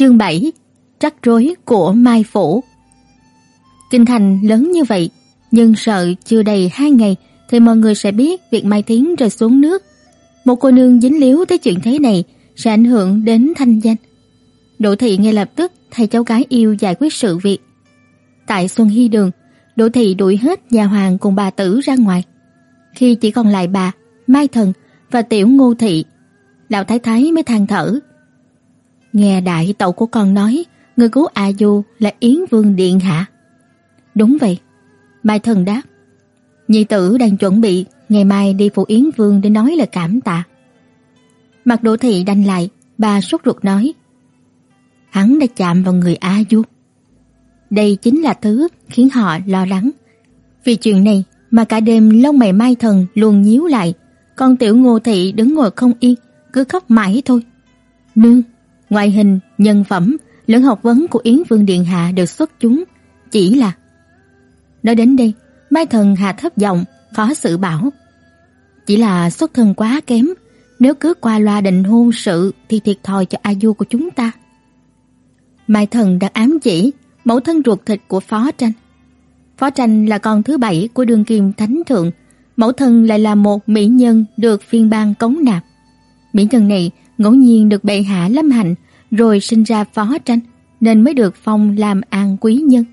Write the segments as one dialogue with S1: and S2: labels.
S1: Chương 7: Rắc rối của Mai phủ. Kinh thành lớn như vậy, nhưng sợ chưa đầy hai ngày thì mọi người sẽ biết việc Mai Tiến rơi xuống nước. Một cô nương dính líu tới chuyện thế này sẽ ảnh hưởng đến thanh danh. Đỗ thị ngay lập tức thay cháu gái yêu giải quyết sự việc. Tại Xuân Hy Đường, Đỗ thị đuổi hết nhà hoàng cùng bà tử ra ngoài. Khi chỉ còn lại bà, Mai Thần và tiểu Ngô thị, lão thái thái mới than thở. Nghe đại tẩu của con nói, người cứu A Du là Yến Vương điện hạ. Đúng vậy. Mai Thần đáp. Nhi tử đang chuẩn bị ngày mai đi phụ Yến Vương để nói lời cảm tạ. Mặt Đỗ thị đanh lại, bà sốt ruột nói: "Hắn đã chạm vào người A Du." Đây chính là thứ khiến họ lo lắng. Vì chuyện này mà cả đêm lông mày Mai Thần luôn nhíu lại, còn tiểu Ngô thị đứng ngồi không yên, cứ khóc mãi thôi. Nương, ngoại hình, nhân phẩm, lẫn học vấn của Yến Vương điện hạ đều xuất chúng, chỉ là Nói đến đây, Mai Thần hạ thấp giọng, khó xử bảo: "Chỉ là xuất thân quá kém, nếu cứ qua loa định hôn sự thì thiệt thòi cho A Du của chúng ta." Mai Thần đã ám chỉ mẫu thân ruột thịt của Phó Tranh. Phó Tranh là con thứ bảy của đường kim thánh thượng, mẫu thân lại là một mỹ nhân được phiên bang cống nạp. Mỹ nhân này ngẫu nhiên được bệ hạ lâm hạnh rồi sinh ra Phó Tranh nên mới được phong làm an quý nhân.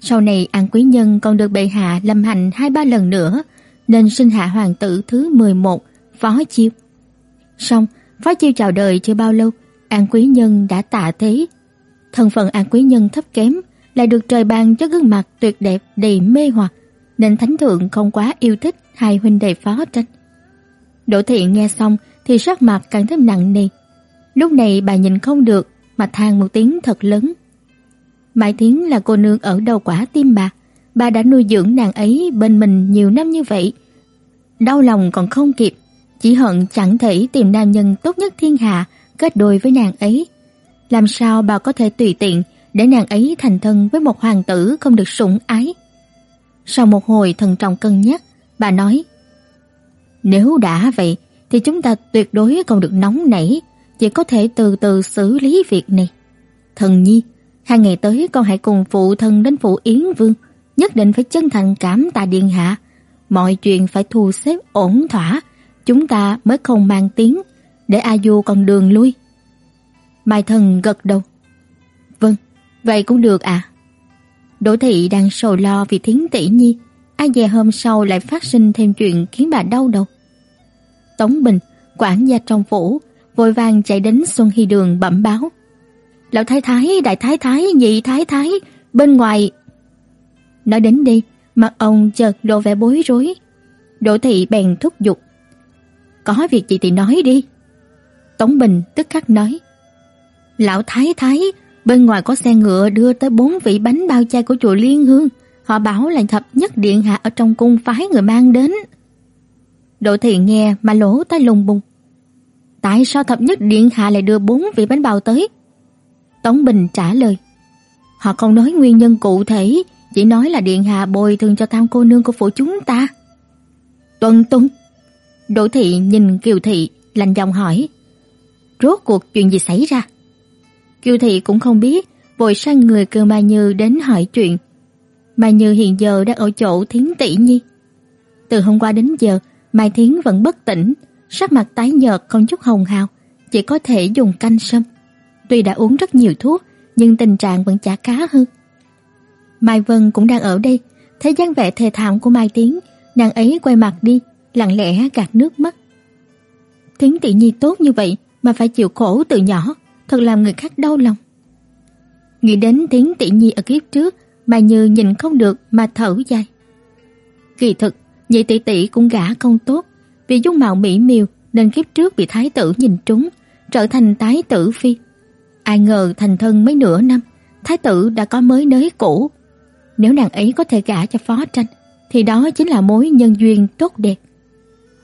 S1: Sau này An Quý Nhân còn được bệ hạ lâm hành hai ba lần nữa, nên sinh hạ hoàng tử thứ 11, Phó Chiêu. Xong, Phó Chiêu chào đời chưa bao lâu, An Quý Nhân đã tạ thế. Thân phận An Quý Nhân thấp kém, lại được trời ban cho gương mặt tuyệt đẹp đầy mê hoặc, nên thánh thượng không quá yêu thích hai huynh đệ Phó Tranh. Đỗ Thị nghe xong thì sắc mặt càng thêm nặng nề. Lúc này bà nhìn không được mà than một tiếng thật lớn. Mai Thiến là cô nương ở đầu quả tim bà, bà đã nuôi dưỡng nàng ấy bên mình nhiều năm như vậy. Đau lòng còn không kịp, chỉ hận chẳng thể tìm nam nhân tốt nhất thiên hạ kết đôi với nàng ấy. Làm sao bà có thể tùy tiện để nàng ấy thành thân với một hoàng tử không được sủng ái? Sau một hồi thần trọng cân nhắc, bà nói: "Nếu đã vậy thì chúng ta tuyệt đối không được nóng nảy, chỉ có thể từ từ xử lý việc này." Thần nhi Hai ngày tới con hãy cùng phụ thân đến phủ Yến Vương, nhất định phải chân thành cảm tạ điện hạ. Mọi chuyện phải thu xếp ổn thỏa, chúng ta mới không mang tiếng, để A Du còn đường lui. Mai Thần gật đầu. Vâng, vậy cũng được à. Đỗ thị đang sầu lo vì Thiến tỷ nhi, ai dè hôm sau lại phát sinh thêm chuyện khiến bà đau đầu. Tống Bình, quản gia trong phủ, vội vàng chạy đến Xuân Hy Đường bẩm báo lão thái thái, đại thái thái, nhị thái thái, bên ngoài. Nói đến đi mặt ông chợt lộ vẻ bối rối. Đỗ thị bèn thúc giục. Có việc gì thì nói đi. Tống Bình tức khắc nói. Lão thái thái, bên ngoài có xe ngựa đưa tới bốn vị bánh bao chay của chùa Liên Hương. Họ bảo là thập nhất điện hạ ở trong cung phái người mang đến. Đỗ thị nghe mà lỗ tai lùng bùng. Tại sao thập nhất điện hạ lại đưa bốn vị bánh bao tới? Tống Bình trả lời. Họ không nói nguyên nhân cụ thể, chỉ nói là điện hạ bồi thường cho tam cô nương của phủ chúng ta. Tuân tuân. Đỗ thị nhìn Kiều thị, lạnh giọng hỏi. Rốt cuộc chuyện gì xảy ra? Kiều thị cũng không biết, vội sang người kêu Mai Như đến hỏi chuyện. Mai Như hiện giờ đang ở chỗ Thiến tỷ nhi. Từ hôm qua đến giờ, Mai Thiến vẫn bất tỉnh, sắc mặt tái nhợt không chút hồng hào, chỉ có thể dùng canh sâm. Tuy đã uống rất nhiều thuốc, nhưng tình trạng vẫn chả khá hơn. Mai Vân cũng đang ở đây, thấy dáng vẻ thê thảm của Mai Tiến, nàng ấy quay mặt đi, lặng lẽ gạt nước mắt. Tiến tỷ nhi tốt như vậy mà phải chịu khổ từ nhỏ, thật làm người khác đau lòng. Nghĩ đến Tiến tỷ nhi ở kiếp trước, Mai Như nhìn không được mà thở dài. Kỳ thực, nhị tỷ tỷ cũng gả không tốt, vì dung mạo mỹ miều nên kiếp trước bị thái tử nhìn trúng, trở thành thái tử phi. Ai ngờ thành thân mấy nửa năm, thái tử đã có mới nới cũ. Nếu nàng ấy có thể gả cho phó tranh, thì đó chính là mối nhân duyên tốt đẹp.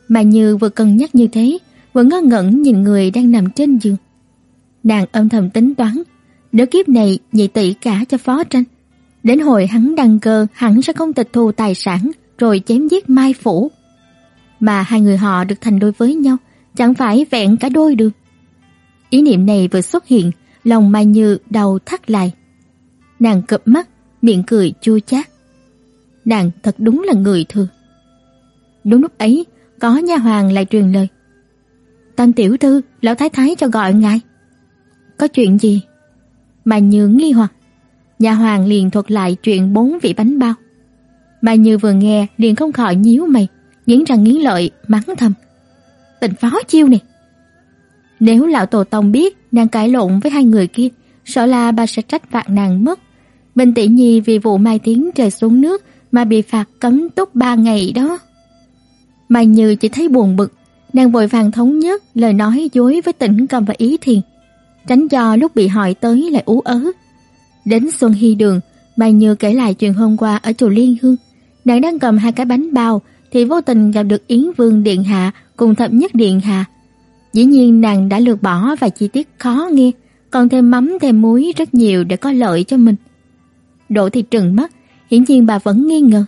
S1: Mà Như vừa cân nhắc như thế, vừa ngơ ngẩn nhìn người đang nằm trên giường. Nàng âm thầm tính toán, nếu kiếp này nhị tỷ cả cho phó tranh, đến hồi hắn đăng cơ hẳn sẽ không tịch thu tài sản rồi chém giết Mai phủ. Mà hai người họ được thành đôi với nhau, chẳng phải vẹn cả đôi được. Ý niệm này vừa xuất hiện, lòng Mai Như đầu thắt lại. Nàng cụp mắt, miệng cười chua chát. Nàng thật đúng là người thường. Đúng lúc ấy, có nha hoàng lại truyền lời. Tam tiểu thư, lão thái thái cho gọi ngài. Có chuyện gì? Mai Như nghi hoặc. Nha hoàng liền thuật lại chuyện bốn vị bánh bao. Mai Như vừa nghe liền không khỏi nhíu mày, nghiến răng nghiến lợi mắng thầm. Tình phó chiêu này. Nếu lão tổ tông biết nàng cãi lộn với hai người kia, sợ là bà sẽ trách phạt nàng mất. Bình tỷ nhi vì vụ Mai Tiến rơi xuống nước mà bị phạt cấm túc ba ngày đó. Mai Như chỉ thấy buồn bực, nàng vội vàng thống nhất lời nói dối với tỉnh cầm và ý thiền, tránh cho lúc bị hỏi tới lại ú ớ. Đến Xuân Hy Đường, Mai Như kể lại chuyện hôm qua ở chùa Liên Hương. Nàng đang cầm hai cái bánh bao thì vô tình gặp được Yến Vương Điện Hạ cùng Thập Nhất Điện Hạ. Dĩ nhiên nàng đã lược bỏ vài chi tiết khó nghe, còn thêm mắm thêm muối rất nhiều để có lợi cho mình. Đỗ thì trừng mắt, hiển nhiên bà vẫn nghi ngờ.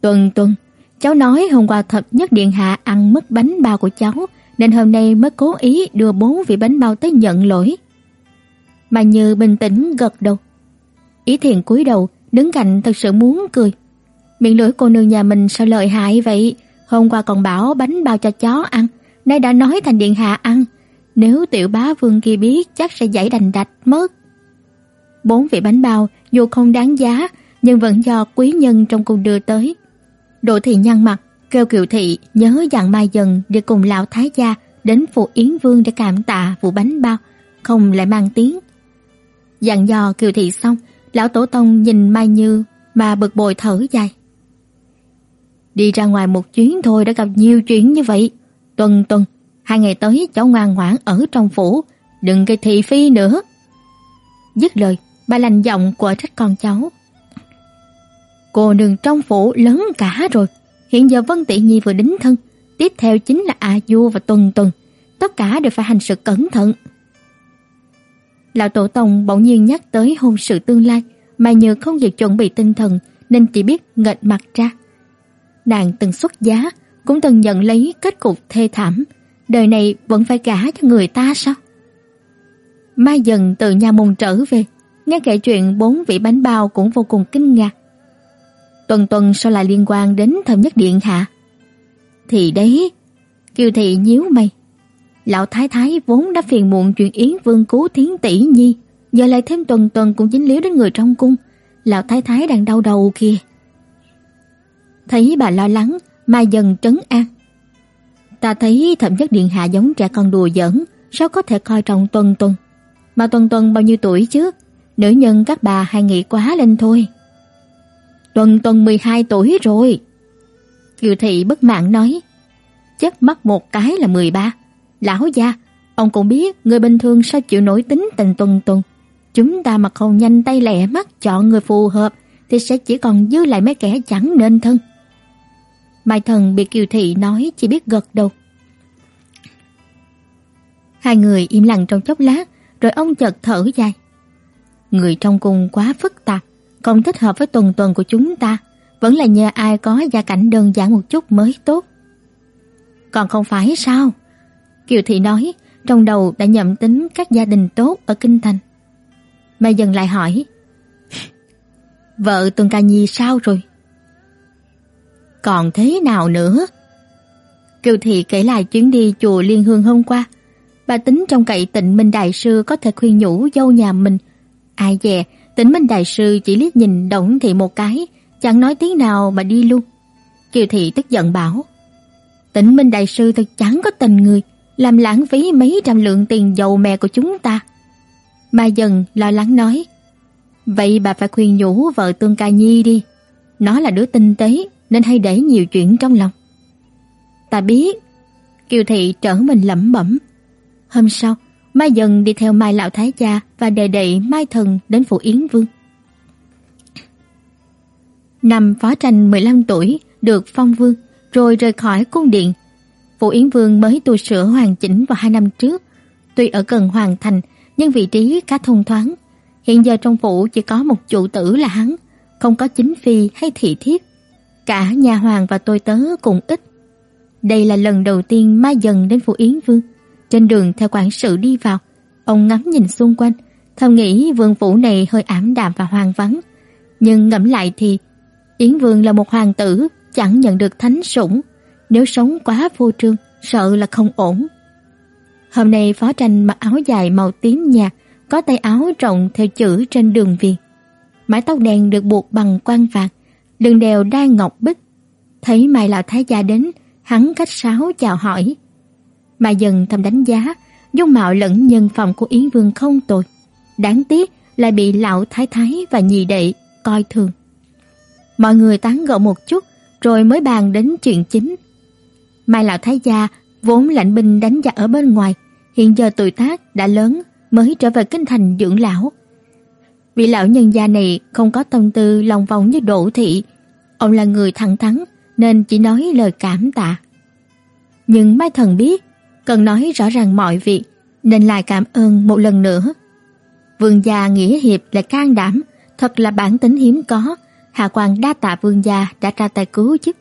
S1: Tuần tuần, cháu nói hôm qua Thập Nhất Điện Hạ ăn mất bánh bao của cháu, nên hôm nay mới cố ý đưa bốn vị bánh bao tới nhận lỗi. Mà Như bình tĩnh gật đầu. Ý thiền cúi đầu, đứng cạnh thật sự muốn cười. Miệng lưỡi cô nương nhà mình sao lợi hại vậy? Hôm qua còn bảo bánh bao cho chó ăn, nay đã nói thành điện hạ ăn. Nếu tiểu bá vương kia biết chắc sẽ giải đành đạch mất. Bốn vị bánh bao dù không đáng giá nhưng vẫn do quý nhân trong cung đưa tới. Đỗ thị nhăn mặt, kêu Kiều thị nhớ dặn Mai Dần đi cùng lão thái gia đến phủ Yến Vương để cảm tạ vụ bánh bao, không lại mang tiếng. Dặn dò Kiều thị xong, lão tổ tông nhìn Mai Như mà bực bội thở dài. Đi ra ngoài một chuyến thôi đã gặp nhiều chuyện như vậy. Tuần tuần, hai ngày tới cháu ngoan ngoãn ở trong phủ, đừng gây thị phi nữa. Dứt lời, bà lành giọng của trách con cháu. Cô nương trong phủ lớn cả rồi, hiện giờ Vân Tỷ Nhi vừa đính thân, tiếp theo chính là A Du và Tuần Tuần, tất cả đều phải hành sự cẩn thận. Lão tổ tông bỗng nhiên nhắc tới hôn sự tương lai, mà nhờ không kịp chuẩn bị tinh thần nên chỉ biết nghệch mặt ra. Nàng từng xuất giá, cũng từng nhận lấy kết cục thê thảm, đời này vẫn phải gả cho người ta sao? Mai dần từ nhà môn trở về, nghe kể chuyện bốn vị bánh bao cũng vô cùng kinh ngạc. Tuần tuần sao lại liên quan đến thầm nhất điện hạ? Thì đấy, Kiều thị nhíu mày. Lão thái thái vốn đã phiền muộn chuyện Yến Vương cứu Thiến tỷ nhi, giờ lại thêm tuần tuần cũng dính líu đến người trong cung, lão thái thái đang đau đầu kìa. Thấy bà lo lắng, Mai dần trấn an. Ta thấy thẩm chất điện hạ giống trẻ con đùa giỡn, sao có thể coi trọng tuần tuần. Mà tuần tuần bao nhiêu tuổi chứ? Nữ nhân các bà hay nghĩ quá lên thôi. Tuần tuần 12 tuổi rồi. Kiều thị bất mãn nói. Chất mắt một cái là 13. Lão gia, ông cũng biết người bình thường sao chịu nổi tính tình tuần tuần. Chúng ta mà không nhanh tay lẹ mắt chọn người phù hợp thì sẽ chỉ còn dư lại mấy kẻ chẳng nên thân. Mai thần bị Kiều thị nói chỉ biết gật đầu. Hai người im lặng trong chốc lát, rồi ông chợt thở dài. Người trong cung quá phức tạp, không thích hợp với tuần tuần của chúng ta, vẫn là nhờ ai có gia cảnh đơn giản một chút mới tốt. Còn không phải sao? Kiều Thị nói, trong đầu đã nhậm tính các gia đình tốt ở Kinh Thành. Mai dần lại hỏi, Vợ Tuần Ca Nhi sao rồi? Còn thế nào nữa? Kiều Thị kể lại chuyến đi chùa Liên Hương hôm qua. Bà tính trong cậy tịnh Minh Đại Sư có thể khuyên nhủ dâu nhà mình. Ai dè, tịnh Minh Đại Sư chỉ liếc nhìn Đổng Thị một cái, chẳng nói tiếng nào mà đi luôn. Kiều Thị tức giận bảo, Tịnh Minh Đại Sư thật chẳng có tình người, làm lãng phí mấy trăm lượng tiền dầu mè của chúng ta. Mai dần lo lắng nói, Vậy bà phải khuyên nhủ vợ Tương Ca Nhi đi. Nó là đứa tinh tế nên hay để nhiều chuyện trong lòng. Ta biết. Kiều Thị trở mình lẩm bẩm. Hôm sau, Mai dần đi theo Mai Lão Thái Gia và đề đệ Mai Thần đến phủ Yến Vương. Năm Phó Tranh 15 tuổi, được phong vương, rồi rời khỏi cung điện. Phủ Yến Vương mới tu sửa hoàn chỉnh vào hai năm trước. Tuy ở gần hoàn thành, nhưng vị trí khá thông thoáng. Hiện giờ trong phủ chỉ có một chủ tử là hắn, không có chính phi hay thị thiếp. Cả nhà hoàng và tôi tớ cũng ít. Đây là lần đầu tiên Mai dần đến phủ Yến Vương. Trên đường theo quản sự đi vào, Ông ngắm nhìn xung quanh, thầm nghĩ vương phủ này hơi ảm đạm và hoang vắng. Nhưng ngẫm lại thì Yến Vương là một hoàng tử, chẳng nhận được thánh sủng, nếu sống quá vô trương, sợ là không ổn. Hôm nay Phó Tranh mặc áo dài màu tím nhạt, có tay áo rộng theo chữ trên đường viền. Mái tóc đen được buộc bằng quan vạt, đường đèo đai ngọc bích. Thấy Mai lão thái gia đến, hắn khách sáo chào hỏi. Mà dần thầm đánh giá, dung mạo lẫn nhân phẩm của Yến Vương không tồi. Đáng tiếc lại bị lão thái thái và nhị đệ coi thường. Mọi người tán gẫu một chút rồi mới bàn đến chuyện chính. Mai lão thái gia vốn lãnh binh đánh giặc ở bên ngoài, hiện giờ tuổi tác đã lớn mới trở về kinh thành dưỡng lão. Vị lão nhân gia này không có tâm tư lòng vòng như Đỗ thị, ông là người thẳng thắn nên chỉ nói lời cảm tạ. Nhưng Mai Thần biết, cần nói rõ ràng mọi việc nên lại cảm ơn một lần nữa. Vương gia nghĩa hiệp là can đảm, thật là bản tính hiếm có, Hạ quan đa tạ vương gia đã ra tay cứu giúp.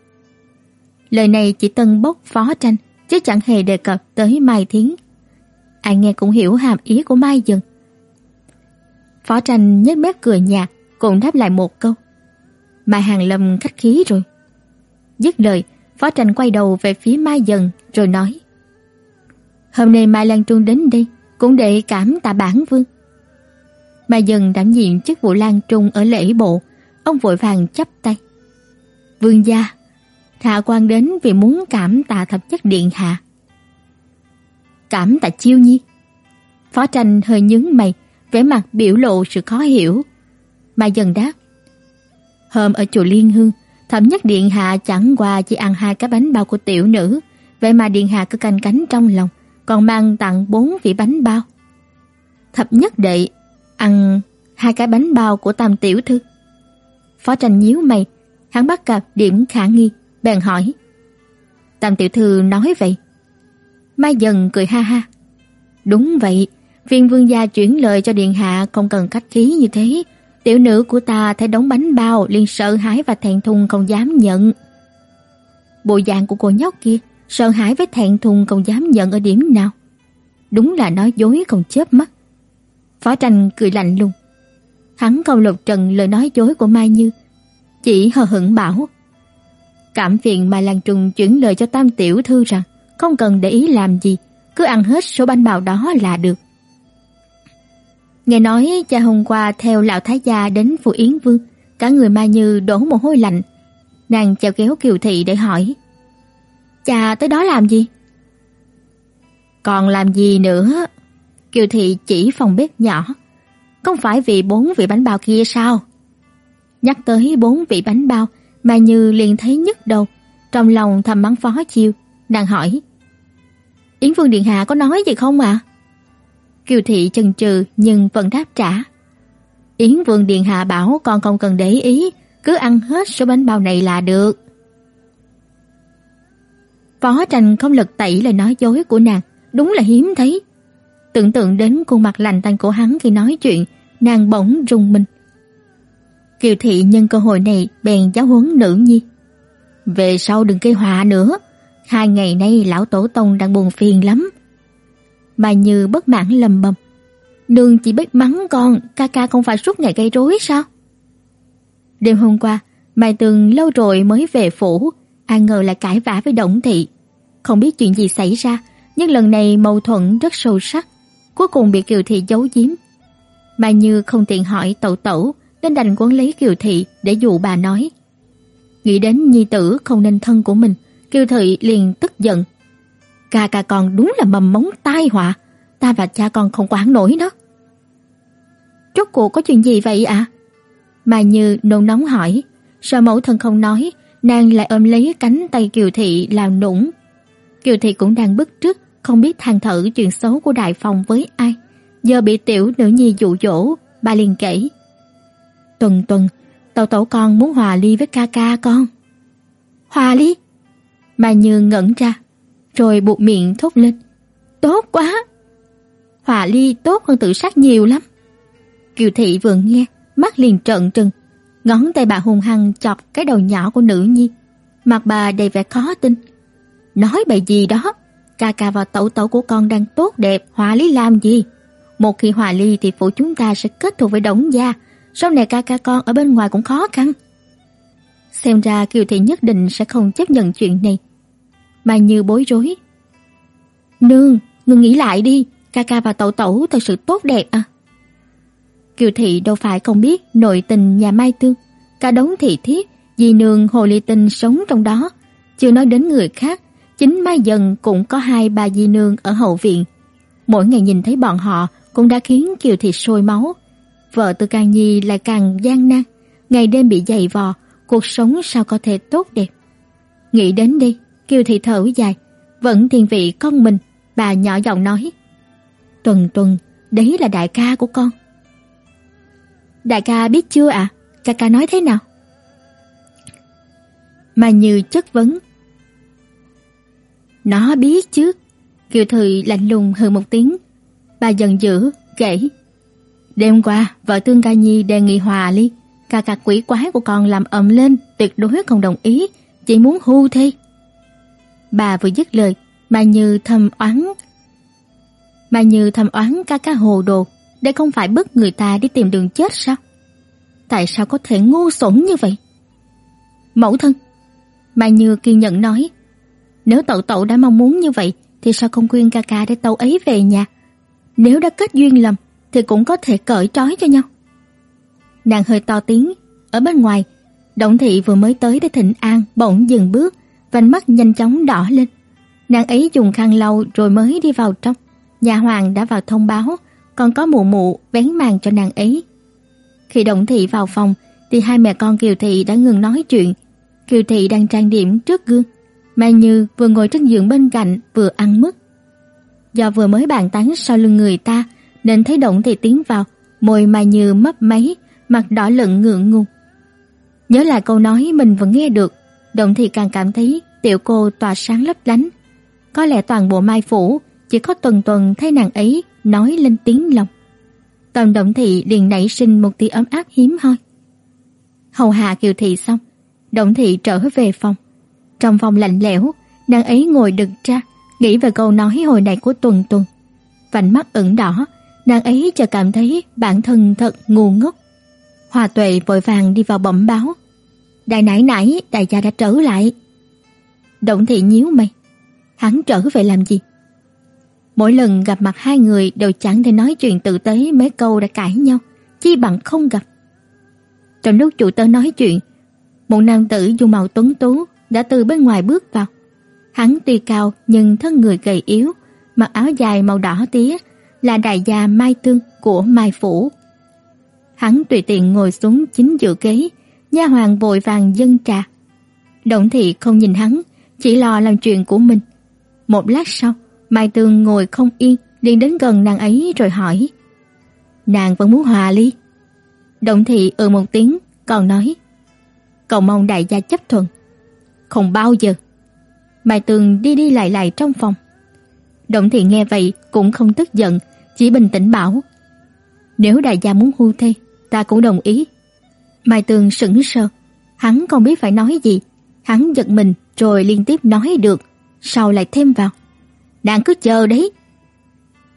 S1: Lời này chỉ tân bốc phó tranh, chứ chẳng hề đề cập tới Mai Thiến. Ai nghe cũng hiểu hàm ý của Mai dừng Phó tranh nhếch mép cười nhạt, cũng đáp lại một câu. Mai Hàng Lâm khách khí rồi. Dứt lời, Phó tranh quay đầu về phía Mai Dần rồi nói. Hôm nay Mai Lan Trung đến đây cũng để cảm tạ bản vương. Mai Dần đảm nhiệm chức vụ Lan Trung ở lễ bộ, ông vội vàng chắp tay. Vương gia, Hạ quan đến vì muốn cảm tạ thập chất điện hạ. Cảm tạ chiêu nhi. Phó tranh hơi nhướng mày, vẻ mặt biểu lộ sự khó hiểu. Mà dần đáp. Hôm ở chùa Liên Hương, thẩm nhất điện hạ chẳng qua chỉ ăn hai cái bánh bao của tiểu nữ, vậy mà điện hạ cứ canh cánh trong lòng, còn mang tặng bốn vị bánh bao. Thập nhất đệ ăn hai cái bánh bao của tam tiểu thư. Phó tranh nhíu mày, hắn bắt gặp điểm khả nghi, bèn hỏi. Tam tiểu thư nói vậy. Mai dần cười ha ha. Đúng vậy, viên vương gia chuyển lời cho điện hạ không cần cách khí như thế. Tiểu nữ của ta thấy đóng bánh bao liền sợ hãi và thẹn thùng không dám nhận. Bộ dạng của cô nhóc kia sợ hãi với thẹn thùng không dám nhận ở điểm nào. Đúng là nói dối không chớp mắt. Phó tranh cười lạnh lùng. Hắn không lột trần lời nói dối của Mai Như, chỉ hờ hững bảo: Cảm phiền Mai Lan Trung chuyển lời cho Tam tiểu thư rằng không cần để ý làm gì, cứ ăn hết số bánh bao đó là được. Nghe nói cha hôm qua theo lão thái gia đến phủ Yến Vương, cả người Mai Như đổ mồ hôi lạnh. Nàng chào kéo Kiều thị để hỏi: "Cha tới đó làm gì?" "Còn làm gì nữa?" Kiều thị chỉ phòng bếp nhỏ. "Không phải vì bốn vị bánh bao kia sao?" Nhắc tới bốn vị bánh bao, Mai Như liền thấy nhức đầu, trong lòng thầm mắng phó chiêu, nàng hỏi: "Yến Vương điện hạ có nói gì không ạ?" À? Kiều thị chần chừ nhưng vẫn đáp trả. Yến Vương điện hạ bảo con không cần để ý, cứ ăn hết số bánh bao này là được. Phó Tranh không lực tẩy lời nói dối của nàng, đúng là hiếm thấy. Tưởng tượng đến khuôn mặt lạnh tanh của hắn khi nói chuyện, nàng bỗng rùng mình. Kiều thị nhân cơ hội này bèn giáo huấn nữ nhi. Về sau đừng gây họa nữa, hai ngày nay lão tổ tông đang buồn phiền lắm. Mà Như bất mãn lầm bầm. Nương chỉ biết mắng con, ca ca không phải suốt ngày gây rối sao? Đêm hôm qua, Mai Tường lâu rồi mới về phủ, ai ngờ lại cãi vã với Động Thị. Không biết chuyện gì xảy ra, nhưng lần này mâu thuẫn rất sâu sắc, cuối cùng bị Kiều Thị giấu giếm. Mai Như không tiện hỏi tẩu tẩu, nên đành quấn lấy Kiều Thị để dụ bà nói. Nghĩ đến nhi tử không nên thân của mình, Kiều Thị liền tức giận. Ca ca con đúng là mầm móng tai họa, ta và cha con không quản nổi đó. Rốt cuộc có chuyện gì vậy ạ? À? Mà như nôn nóng hỏi, sợ mẫu thân không nói, nàng lại ôm lấy cánh tay Kiều Thị làm nũng. Kiều Thị cũng đang bức trước, không biết than thở chuyện xấu của đại phòng với ai. Giờ bị tiểu nữ nhi dụ dỗ, bà liền kể. Tuần tuần, tàu tẩu con muốn hòa ly với ca ca con. Hòa ly? Mà Như ngẩn ra, rồi buộc miệng thốt lên. Tốt quá! Hòa ly tốt hơn tự sát nhiều lắm. Kiều thị vừa nghe, mắt liền trợn trừng, ngón tay bà hung hăng chọc cái đầu nhỏ của nữ nhi. Mặt bà đầy vẻ khó tin. Nói bậy gì đó, ca ca và tẩu tẩu của con đang tốt đẹp, hòa Ly làm gì? Một khi hòa ly thì phụ chúng ta sẽ kết thúc với Đổng gia, sau này ca ca con ở bên ngoài cũng khó khăn. Xem ra Kiều Thị nhất định sẽ không chấp nhận chuyện này mà Như bối rối. Nương, ngừng nghĩ lại đi, ca ca và tẩu tẩu thật sự tốt đẹp à. Kiều Thị đâu phải không biết nội tình nhà Mai Tương, cả đống thị thiếp, dì nương Hồ Ly Tinh sống trong đó, chưa nói đến người khác, chính Mai Dần cũng có hai bà dì nương ở hậu viện. Mỗi ngày nhìn thấy bọn họ cũng đã khiến Kiều Thị sôi máu. Vợ Tư Can Nhi lại càng gian nan, ngày đêm bị dày vò, cuộc sống sao có thể tốt đẹp. Nghĩ đến đi. Kiều Thị thở dài, vẫn thiên vị con mình, bà nhỏ giọng nói: "Tuần Tuần, đấy là đại ca của con." Đại ca biết chưa ạ? À? Ca ca nói thế nào? Mà như chất vấn. Nó biết chứ. Kiều thị lạnh lùng hơn một tiếng. Bà giận dữ, kể. Đêm qua, vợ Tương Ca Nhi đề nghị hòa ly. Ca ca quỷ quái của con làm ầm lên, tuyệt đối không đồng ý, chỉ muốn hưu thê. Bà vừa dứt lời, mà như thầm oán. Mà như thầm oán ca ca hồ đồ, đây không phải bức người ta đi tìm đường chết sao? Tại sao có thể ngu xuẩn như vậy? Mẫu thân, Mai Như kiên nhẫn nói, nếu tậu tậu đã mong muốn như vậy thì sao không khuyên ca ca để tâu ấy về nhà? Nếu đã kết duyên lầm thì cũng có thể cởi trói cho nhau. Nàng hơi to tiếng, ở bên ngoài, Động thị vừa mới tới để thịnh an bỗng dừng bước, vành mắt nhanh chóng đỏ lên. Nàng ấy dùng khăn lau rồi mới đi vào trong. Nhà hoàng đã vào thông báo, còn có mụ mụ vén màn cho nàng ấy. Khi Động thị vào phòng thì hai mẹ con Kiều thị đã ngừng nói chuyện. Kiều thị đang trang điểm trước gương, Mai Như vừa ngồi trên giường bên cạnh vừa ăn mứt. Do vừa mới bàn tán sau lưng người ta nên thấy Động thị tiến vào, môi Mai Như mấp máy, mặt đỏ lựng ngượng ngùng. Nhớ lại câu nói mình vẫn nghe được, Động thị càng cảm thấy tiểu cô tỏa sáng lấp lánh. Có lẽ toàn bộ Mai phủ chỉ có tuần tuần thấy nàng ấy nói lên tiếng lòng. Tần Động Thị liền nảy sinh một tia ấm áp hiếm hoi. Hầu hạ Kiều Thị xong, Động Thị trở về phòng. Trong phòng lạnh lẽo, nàng ấy ngồi đực ra, nghĩ về câu nói hồi nãy của Tuần Tuần. Vành mắt ửng đỏ, nàng ấy chợt cảm thấy bản thân thật ngu ngốc. Hòa Tuệ vội vàng đi vào bẩm báo. Đại nãy nãy đại gia đã trở lại. Động Thị nhíu mày. Hắn trở về làm gì? Mỗi lần gặp mặt hai người đều chẳng thể nói chuyện tử tế mấy câu đã cãi nhau, chi bằng không gặp. Trong lúc chủ tớ nói chuyện, một nam tử dung mạo tuấn tú đã từ bên ngoài bước vào. Hắn tuy cao nhưng thân người gầy yếu, mặc áo dài màu đỏ tía, là đại gia Mai Tương của Mai phủ. Hắn tùy tiện ngồi xuống chính giữa ghế, nha hoàng vội vàng dâng trà. Động thị không nhìn hắn, chỉ lo làm chuyện của mình. Một lát sau, Mai tường ngồi không yên, liền đến gần nàng ấy rồi hỏi. Nàng vẫn muốn hòa ly. Động thị ừ một tiếng, còn nói. Cầu mong đại gia chấp thuận. Không bao giờ. Mai tường đi đi lại lại trong phòng. Động thị nghe vậy cũng không tức giận, chỉ bình tĩnh bảo. Nếu đại gia muốn hưu thê, ta cũng đồng ý. Mai tường sững sờ, hắn không biết phải nói gì. Hắn giật mình rồi liên tiếp nói được, sau lại thêm vào. Nàng cứ chờ đấy.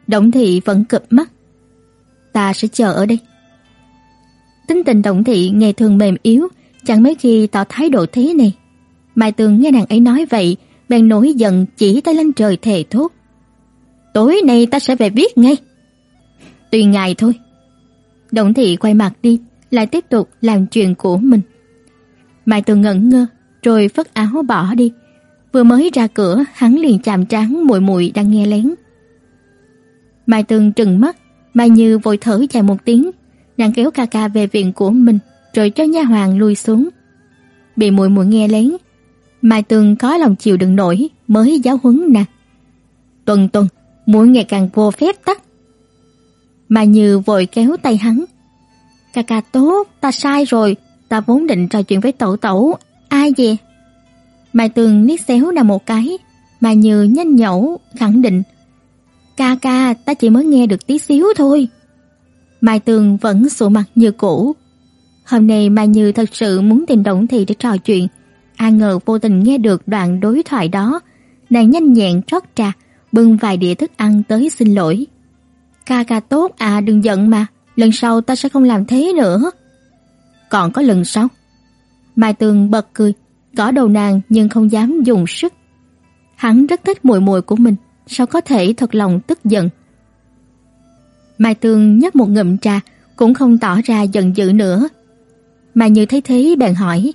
S1: Động thị vẫn cụp mắt. Ta sẽ chờ ở đây. Tính tình động thị ngày thường mềm yếu, chẳng mấy khi tỏ thái độ thế này. Mai Tường nghe nàng ấy nói vậy, bèn nổi giận chỉ tay lên trời thề thốt. Tối nay ta sẽ về viết ngay. Tùy ngài thôi. Động thị quay mặt đi, lại tiếp tục làm chuyện của mình. Mai Tường ngẩn ngơ, rồi phất áo bỏ đi, Vừa mới ra cửa, hắn liền chạm trán muội muội đang nghe lén. Mai Tường trừng mắt, Mai Như vội thở dài một tiếng, nàng kéo ca ca về viện của mình, rồi cho nha hoàng lui xuống. Bị muội muội nghe lén, Mai Tường có lòng chịu đựng nổi, mới giáo huấn nàng. Tuần tuần, muội ngày càng vô phép tắc. Mai Như vội kéo tay hắn. Ca ca tốt, ta sai rồi, ta vốn định trò chuyện với tẩu tẩu, ai dè. Mai Tường liếc xéo nàng một cái, mà Như nhanh nhẩu khẳng định: "Ca ca, ta chỉ mới nghe được tí xíu thôi." Mai Tường vẫn sụ mặt như cũ. Hôm nay Mai Như thật sự muốn tìm Động Thị để trò chuyện, ai ngờ vô tình nghe được đoạn đối thoại đó, nàng nhanh nhẹn trót trà, bưng vài đĩa thức ăn tới xin lỗi. Ca ca tốt à, đừng giận mà, lần sau ta sẽ không làm thế nữa. Còn có lần sau. Mai Tường bật cười, gõ đầu nàng nhưng không dám dùng sức. Hắn rất thích mùi mùi của mình, sao có thể thật lòng tức giận. Mai Tường nhấp một ngụm trà, cũng không tỏ ra giận dữ nữa. Mà như thấy thế bèn hỏi: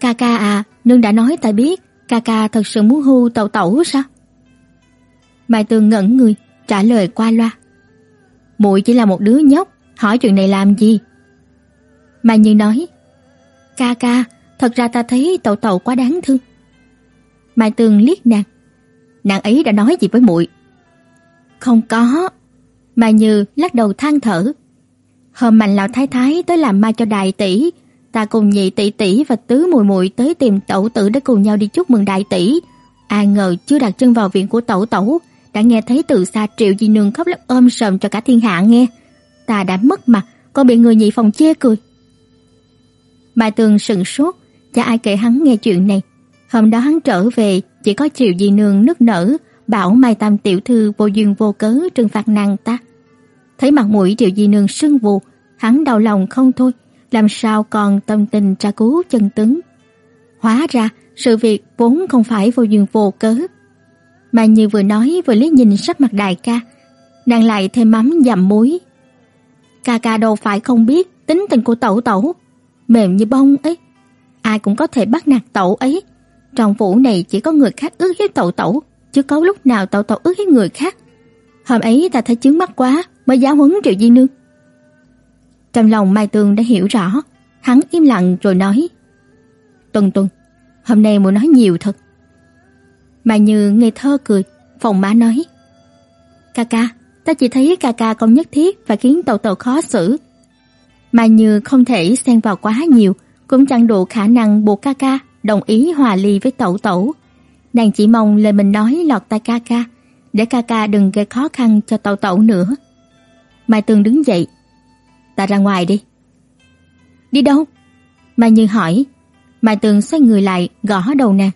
S1: "Ca ca à, nương đã nói ta biết, ca ca thật sự muốn hưu tẩu tẩu sao?" Mai Tường ngẩn người, trả lời qua loa. "Muội chỉ là một đứa nhóc, hỏi chuyện này làm gì?" Mai Như nói: "Ca ca, thật ra ta thấy tẩu tẩu quá đáng thương." Mai Tường liếc nàng. Nàng ấy đã nói gì với muội? Không có. Mai Như lắc đầu than thở. Hôm mạnh lão thái thái tới làm ma cho đại tỷ, ta cùng nhị tỷ tỷ và tứ mùi muội tới tìm tẩu tử để cùng nhau đi chúc mừng đại tỷ. Ai ngờ chưa đặt chân vào viện của tẩu tẩu, đã nghe thấy từ xa Triệu Di Nương khóc lóc ôm sầm cho cả thiên hạ nghe. Ta đã mất mặt, còn bị người nhị phòng chê cười. Mai Tường sững sốt, cha ai kể hắn nghe chuyện này. Hôm đó hắn trở về, chỉ có Triệu Di Nương nức nở, bảo Mai Tam tiểu thư vô duyên vô cớ trừng phạt nàng ta. Thấy mặt mũi Triệu Di Nương sưng vù, hắn đau lòng không thôi, làm sao còn tâm tình tra cứu chân tướng. Hóa ra, sự việc vốn không phải vô duyên vô cớ. Mà như vừa nói vừa liếc nhìn sắc mặt đại ca, nàng lại thêm mắm dặm muối. Ca ca đâu phải không biết tính tình của tẩu tẩu, mềm như bông ấy. Ai cũng có thể bắt nạt tẩu ấy. Trong phủ này chỉ có người khác ước hiếp tẩu tẩu, chứ có lúc nào tẩu tẩu ước hiếp người khác. Hôm ấy ta thấy chứng mắt quá, mới giáo huấn Triệu Di Nương. Trong lòng Mai Tường đã hiểu rõ, hắn im lặng rồi nói: "Tuần Tuần, hôm nay muốn nói nhiều thật." Mà Như ngây thơ cười, phòng má nói: "Ca ca, ta chỉ thấy ca ca không nhất thiết và khiến Tẩu Tẩu khó xử." mà Như không thể xen vào quá nhiều, cũng chẳng đủ khả năng buộc ca ca đồng ý hòa ly với Tẩu Tẩu. Nàng chỉ mong lời mình nói lọt tai ca ca, để ca ca đừng gây khó khăn cho Tẩu Tẩu nữa. Mai Tường đứng dậy. Ta ra ngoài đi. Đi đâu? Mai Như hỏi. Mai Tường xoay người lại, gõ đầu nàng.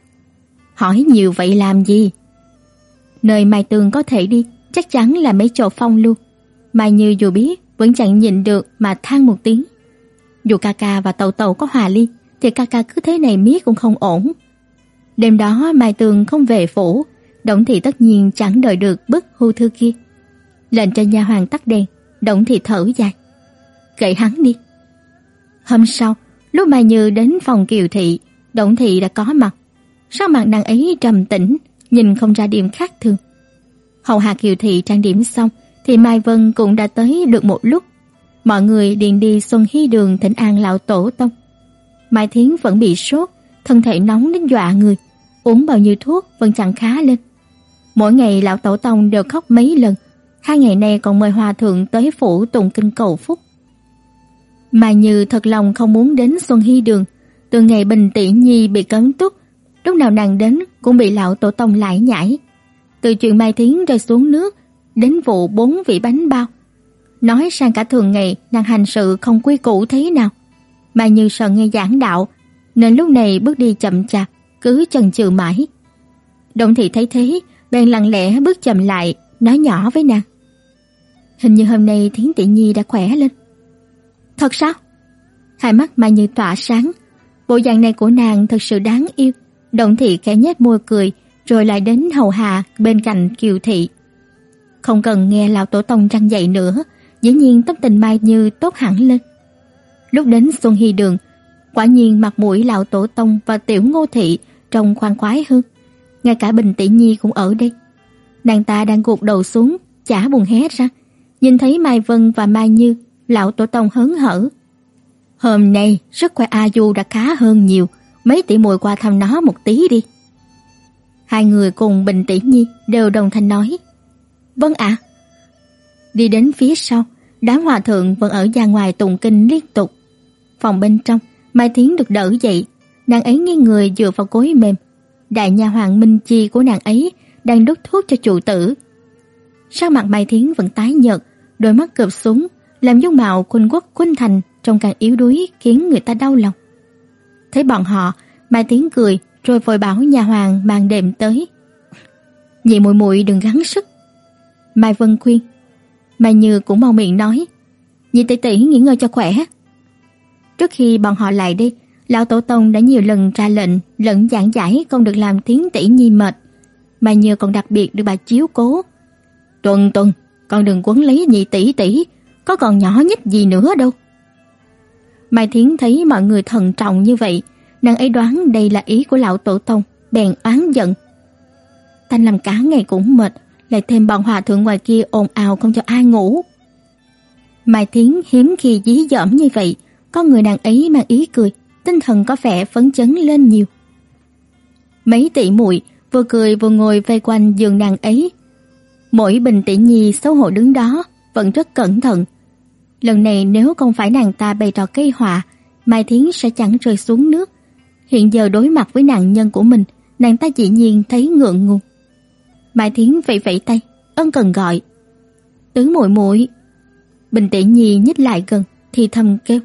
S1: Hỏi nhiều vậy làm gì? Nơi Mai Tường có thể đi, chắc chắn là mấy chỗ phong lưu. Mai Như dù biết, vẫn chẳng nhịn được mà than một tiếng. Dù ca ca và tàu tàu có hòa ly, thì ca ca cứ thế này miết cũng không ổn. Đêm đó Mai Tường không về phủ, Đổng Thị tất nhiên chẳng đợi được bức hưu thư kia. Lệnh cho nha hoàng tắt đèn, Đổng Thị thở dài. Kệ hắn đi. Hôm sau, lúc Mai Như đến phòng Kiều Thị, Đổng Thị đã có mặt. Sắc mặt nàng ấy trầm tĩnh, nhìn không ra điểm khác thường. Hầu hạ Kiều Thị trang điểm xong, thì Mai Vân cũng đã tới được một lúc. Mọi người điền đi Xuân Hy Đường thỉnh an lão tổ tông. Mai Thiến vẫn bị sốt, thân thể nóng đến dọa người, uống bao nhiêu thuốc vẫn chẳng khá lên. Mỗi ngày lão tổ tông đều khóc mấy lần, hai ngày nay còn mời hòa thượng tới phủ tụng kinh cầu phúc. Mai Như thật lòng không muốn đến Xuân Hy Đường, từ ngày Bình Tỷ Nhi bị cấm túc, lúc nào nàng đến cũng bị lão tổ tông lại nhảy. Từ chuyện Mai Thiến rơi xuống nước đến vụ bốn vị bánh bao. Nói sang cả thường ngày nàng hành sự không quy củ thế nào. Mà như sợ nghe giảng đạo, nên lúc này bước đi chậm chạp, cứ chần chừ mãi. Động thị thấy thế, bèn lặng lẽ bước chậm lại, nói nhỏ với nàng. Hình như hôm nay Thiến Tỷ Nhi đã khỏe lên. Thật sao? Hai mắt Mai Như tỏa sáng, bộ dạng này của nàng thật sự đáng yêu. Động thị khẽ nhếch môi cười, rồi lại đến hầu hạ bên cạnh Kiều thị. Không cần nghe lão tổ tông răng dạy nữa, dĩ nhiên tâm tình Mai Như tốt hẳn lên. Lúc đến Xuân Hy Đường, quả nhiên mặt mũi lão tổ tông và tiểu Ngô thị trông khoan khoái hơn. Ngay cả Bình Tỷ Nhi cũng ở đây. Nàng ta đang gục đầu xuống, chả buồn hé ra. Nhìn thấy Mai Vân và Mai Như, lão tổ tông hớn hở. Hôm nay, sức khỏe A Du đã khá hơn nhiều, mấy tỷ muội qua thăm nó một tí đi. Hai người cùng Bình Tỷ Nhi đều đồng thanh nói. Vâng ạ. Đi đến phía sau, đám hòa thượng vẫn ở ra ngoài tụng kinh liên tục. Phòng bên trong, Mai Thiến được đỡ dậy, nàng ấy nghiêng người dựa vào gối mềm. Đại nhà hoàng Minh Chi của nàng ấy đang đút thuốc cho chủ tử. Sắc mặt Mai Thiến vẫn tái nhợt, đôi mắt cụp xuống, làm dung mạo quân quốc quân thành trông càng yếu đuối khiến người ta đau lòng. Thấy bọn họ, Mai tiếng cười rồi vội bảo nhà hoàng mang đệm tới. Nhị muội muội đừng gắng sức. Mai Vân khuyên, Mai Như cũng mau miệng nói, "Nhị tỷ tỷ nghỉ ngơi cho khỏe." Trước khi bọn họ lại đi, lão tổ tông đã nhiều lần ra lệnh lẫn giảng giải không được làm tiếng tỷ nhi mệt. Mai Như còn đặc biệt được bà chiếu cố. "Tuần Tuần, con đừng quấn lấy nhị tỷ tỷ, có còn nhỏ nhất gì nữa đâu." Mai Thiến thấy mọi người thận trọng như vậy, nàng ấy đoán đây là ý của lão tổ tông, bèn oán giận. Thanh làm cả ngày cũng mệt, lại thêm bọn hòa thượng ngoài kia ồn ào không cho ai ngủ. Mai Thiến hiếm khi dí dỏm như vậy, có người nàng ấy mang ý cười, tinh thần có vẻ phấn chấn lên nhiều. Mấy tỷ muội vừa cười vừa ngồi vây quanh giường nàng ấy. Mỗi bình tỷ nhi xấu hổ đứng đó, vẫn rất cẩn thận. Lần này nếu không phải nàng ta bày trò cây họa, Mai Thiến sẽ chẳng rơi xuống nước. Hiện giờ đối mặt với nạn nhân của mình, nàng ta dĩ nhiên thấy ngượng ngùng. Mai Thiến vẫy vẫy tay, ân cần gọi. Tứ muội muội. Bình tỷ nhi nhích lại gần, thì thầm kêu.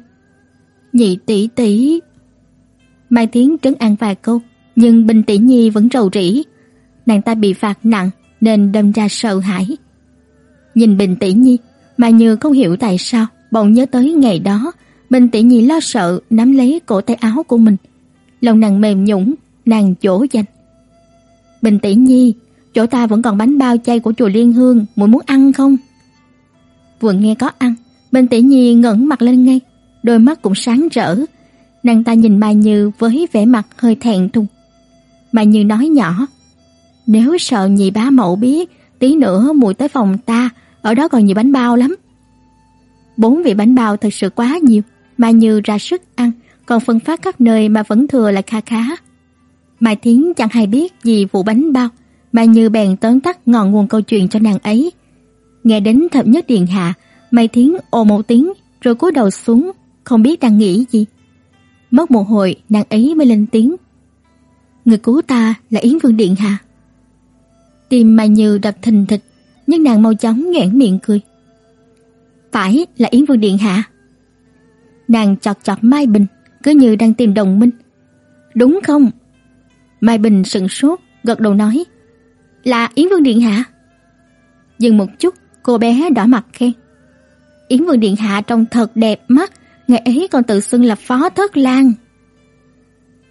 S1: Nhị tỷ tỷ. Mai Thiến trấn an vài câu, nhưng Bình tỷ nhi vẫn rầu rĩ. Nàng ta bị phạt nặng nên đâm ra sợ hãi. Nhìn Bình tỷ nhi, mà Như không hiểu tại sao bỗng nhớ tới ngày đó, Bình tỷ nhi lo sợ nắm lấy cổ tay áo của mình. Lòng nàng mềm nhũn, nàng dỗ dành. Bình tỷ nhi, chỗ ta vẫn còn bánh bao chay của chùa Liên Hương, muội muốn ăn không? Vừa nghe có ăn, Bình tỷ nhi ngẩng mặt lên ngay, đôi mắt cũng sáng rỡ. Nàng ta nhìn Mai Như với vẻ mặt hơi thẹn thùng. Mai Như nói nhỏ, nếu sợ nhị bá mẫu biết, tí nữa muội tới phòng ta, ở đó còn nhiều bánh bao lắm. Bốn vị bánh bao thật sự quá nhiều, mà Như ra sức ăn, còn phân phát khắp nơi mà vẫn thừa là kha khá. Mai Thiến chẳng hay biết gì vụ bánh bao, mà Như bèn tóm tắt ngọn nguồn câu chuyện cho nàng ấy. Nghe đến thập nhất điện hạ, Mai Thiến ồ một tiếng rồi cúi đầu xuống, không biết đang nghĩ gì. Mất một hồi, nàng ấy mới lên tiếng. Người cứu ta là Yến Vương Điện Hạ. Tim Mai Như đập thình thịch, nhưng nàng mau chóng nhoẻn miệng cười. Phải là Yến Vương Điện Hạ. Nàng chọt chọt Mai Bình, cứ như đang tìm đồng minh. Đúng không? Mai Bình sững sốt, gật đầu nói. Là Yến Vương Điện Hạ. Dừng một chút, cô bé đỏ mặt khen. Yến Vương Điện Hạ trông thật đẹp mắt, ngày ấy còn tự xưng là Phó Thất lang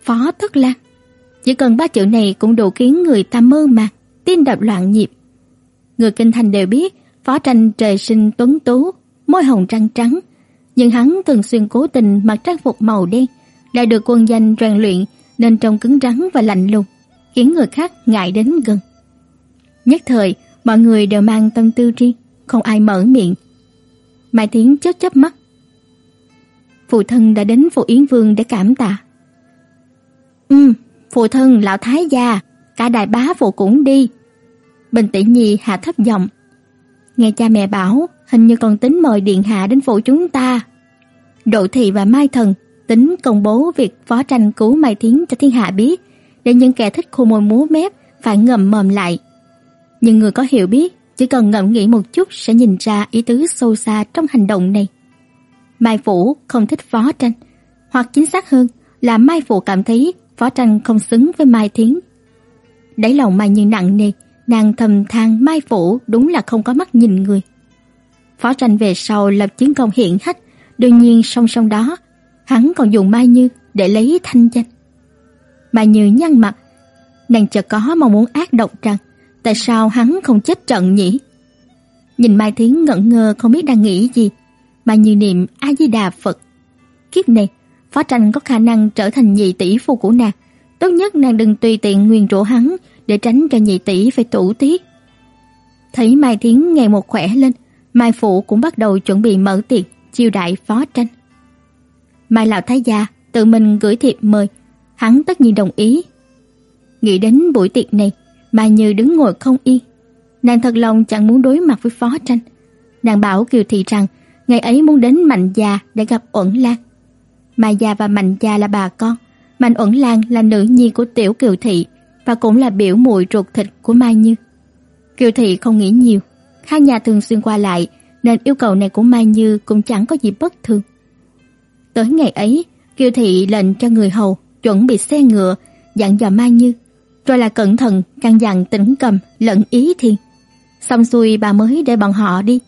S1: Phó Thất lang Chỉ cần ba chữ này cũng đủ khiến người ta mơ màng, tim đập loạn nhịp. Người kinh thành đều biết, Phó Tranh trời sinh tuấn tú, môi hồng răng trắng, nhưng hắn thường xuyên cố tình mặc trang phục màu đen, lại được quân danh rèn luyện nên trông cứng rắn và lạnh lùng, khiến người khác ngại đến gần. Nhất thời, mọi người đều mang tâm tư riêng, không ai mở miệng. Mai Thiến chớp chớp mắt. Phụ thân đã đến phủ Yến Vương để cảm tạ. "Ừ, phụ thân lão thái gia, cả đại bá phụ cũng đi." Bình Tỷ Nhi hạ thấp giọng. Nghe cha mẹ bảo, hình như còn tính mời điện hạ đến phủ chúng ta. Độ Thị và Mai Thần tính công bố việc phó tranh cứu Mai Thiến cho thiên hạ biết, để những kẻ thích khô môi múa mép phải ngậm mồm lại. Nhưng người có hiểu biết, chỉ cần ngẫm nghĩ một chút sẽ nhìn ra ý tứ sâu xa trong hành động này. Mai Phủ không thích phó tranh, hoặc chính xác hơn là Mai Phủ cảm thấy phó tranh không xứng với Mai Thiến. Đáy lòng Mai Như nặng nề, nàng thầm than Mai Phủ đúng là không có mắt nhìn người. Phó tranh về sau lập chiến công hiển hách, đương nhiên song song đó, hắn còn dùng Mai Như để lấy thanh danh. Mai Như nhăn mặt, nàng chợt có mong muốn ác độc rằng tại sao hắn không chết trận nhỉ? Nhìn Mai Thiến ngẩn ngơ không biết đang nghĩ gì, mà như niệm A Di Đà Phật. Kiếp này, Phó Tranh có khả năng trở thành nhị tỷ phu của nàng, tốt nhất nàng đừng tùy tiện nguyền rủa hắn để tránh cho nhị tỷ phải tủ tiết. Thấy Mai Thiến ngày một khỏe lên, Mai phụ cũng bắt đầu chuẩn bị mở tiệc chiêu đại Phó Tranh. Mai lão thái gia tự mình gửi thiệp mời, hắn tất nhiên đồng ý. Nghĩ đến buổi tiệc này, Mai Như đứng ngồi không yên. Nàng thật lòng chẳng muốn đối mặt với Phó Tranh. Nàng bảo Kiều Thị rằng ngày ấy muốn đến Mạnh Gia để gặp Uẩn Lan. Mai Gia và Mạnh Gia là bà con, Mạnh Uẩn Lan là nữ nhi của Tiểu Kiều Thị và cũng là biểu muội ruột thịt của Mai Như. Kiều Thị không nghĩ nhiều, hai nhà thường xuyên qua lại nên yêu cầu này của Mai Như cũng chẳng có gì bất thường. Tới ngày ấy, Kiều Thị lệnh cho người hầu chuẩn bị xe ngựa, dặn dò Mai Như, rồi là cẩn thận căn dặn Tĩnh Cầm lẫn Ý Thiên. Xong xuôi bà mới để bọn họ đi.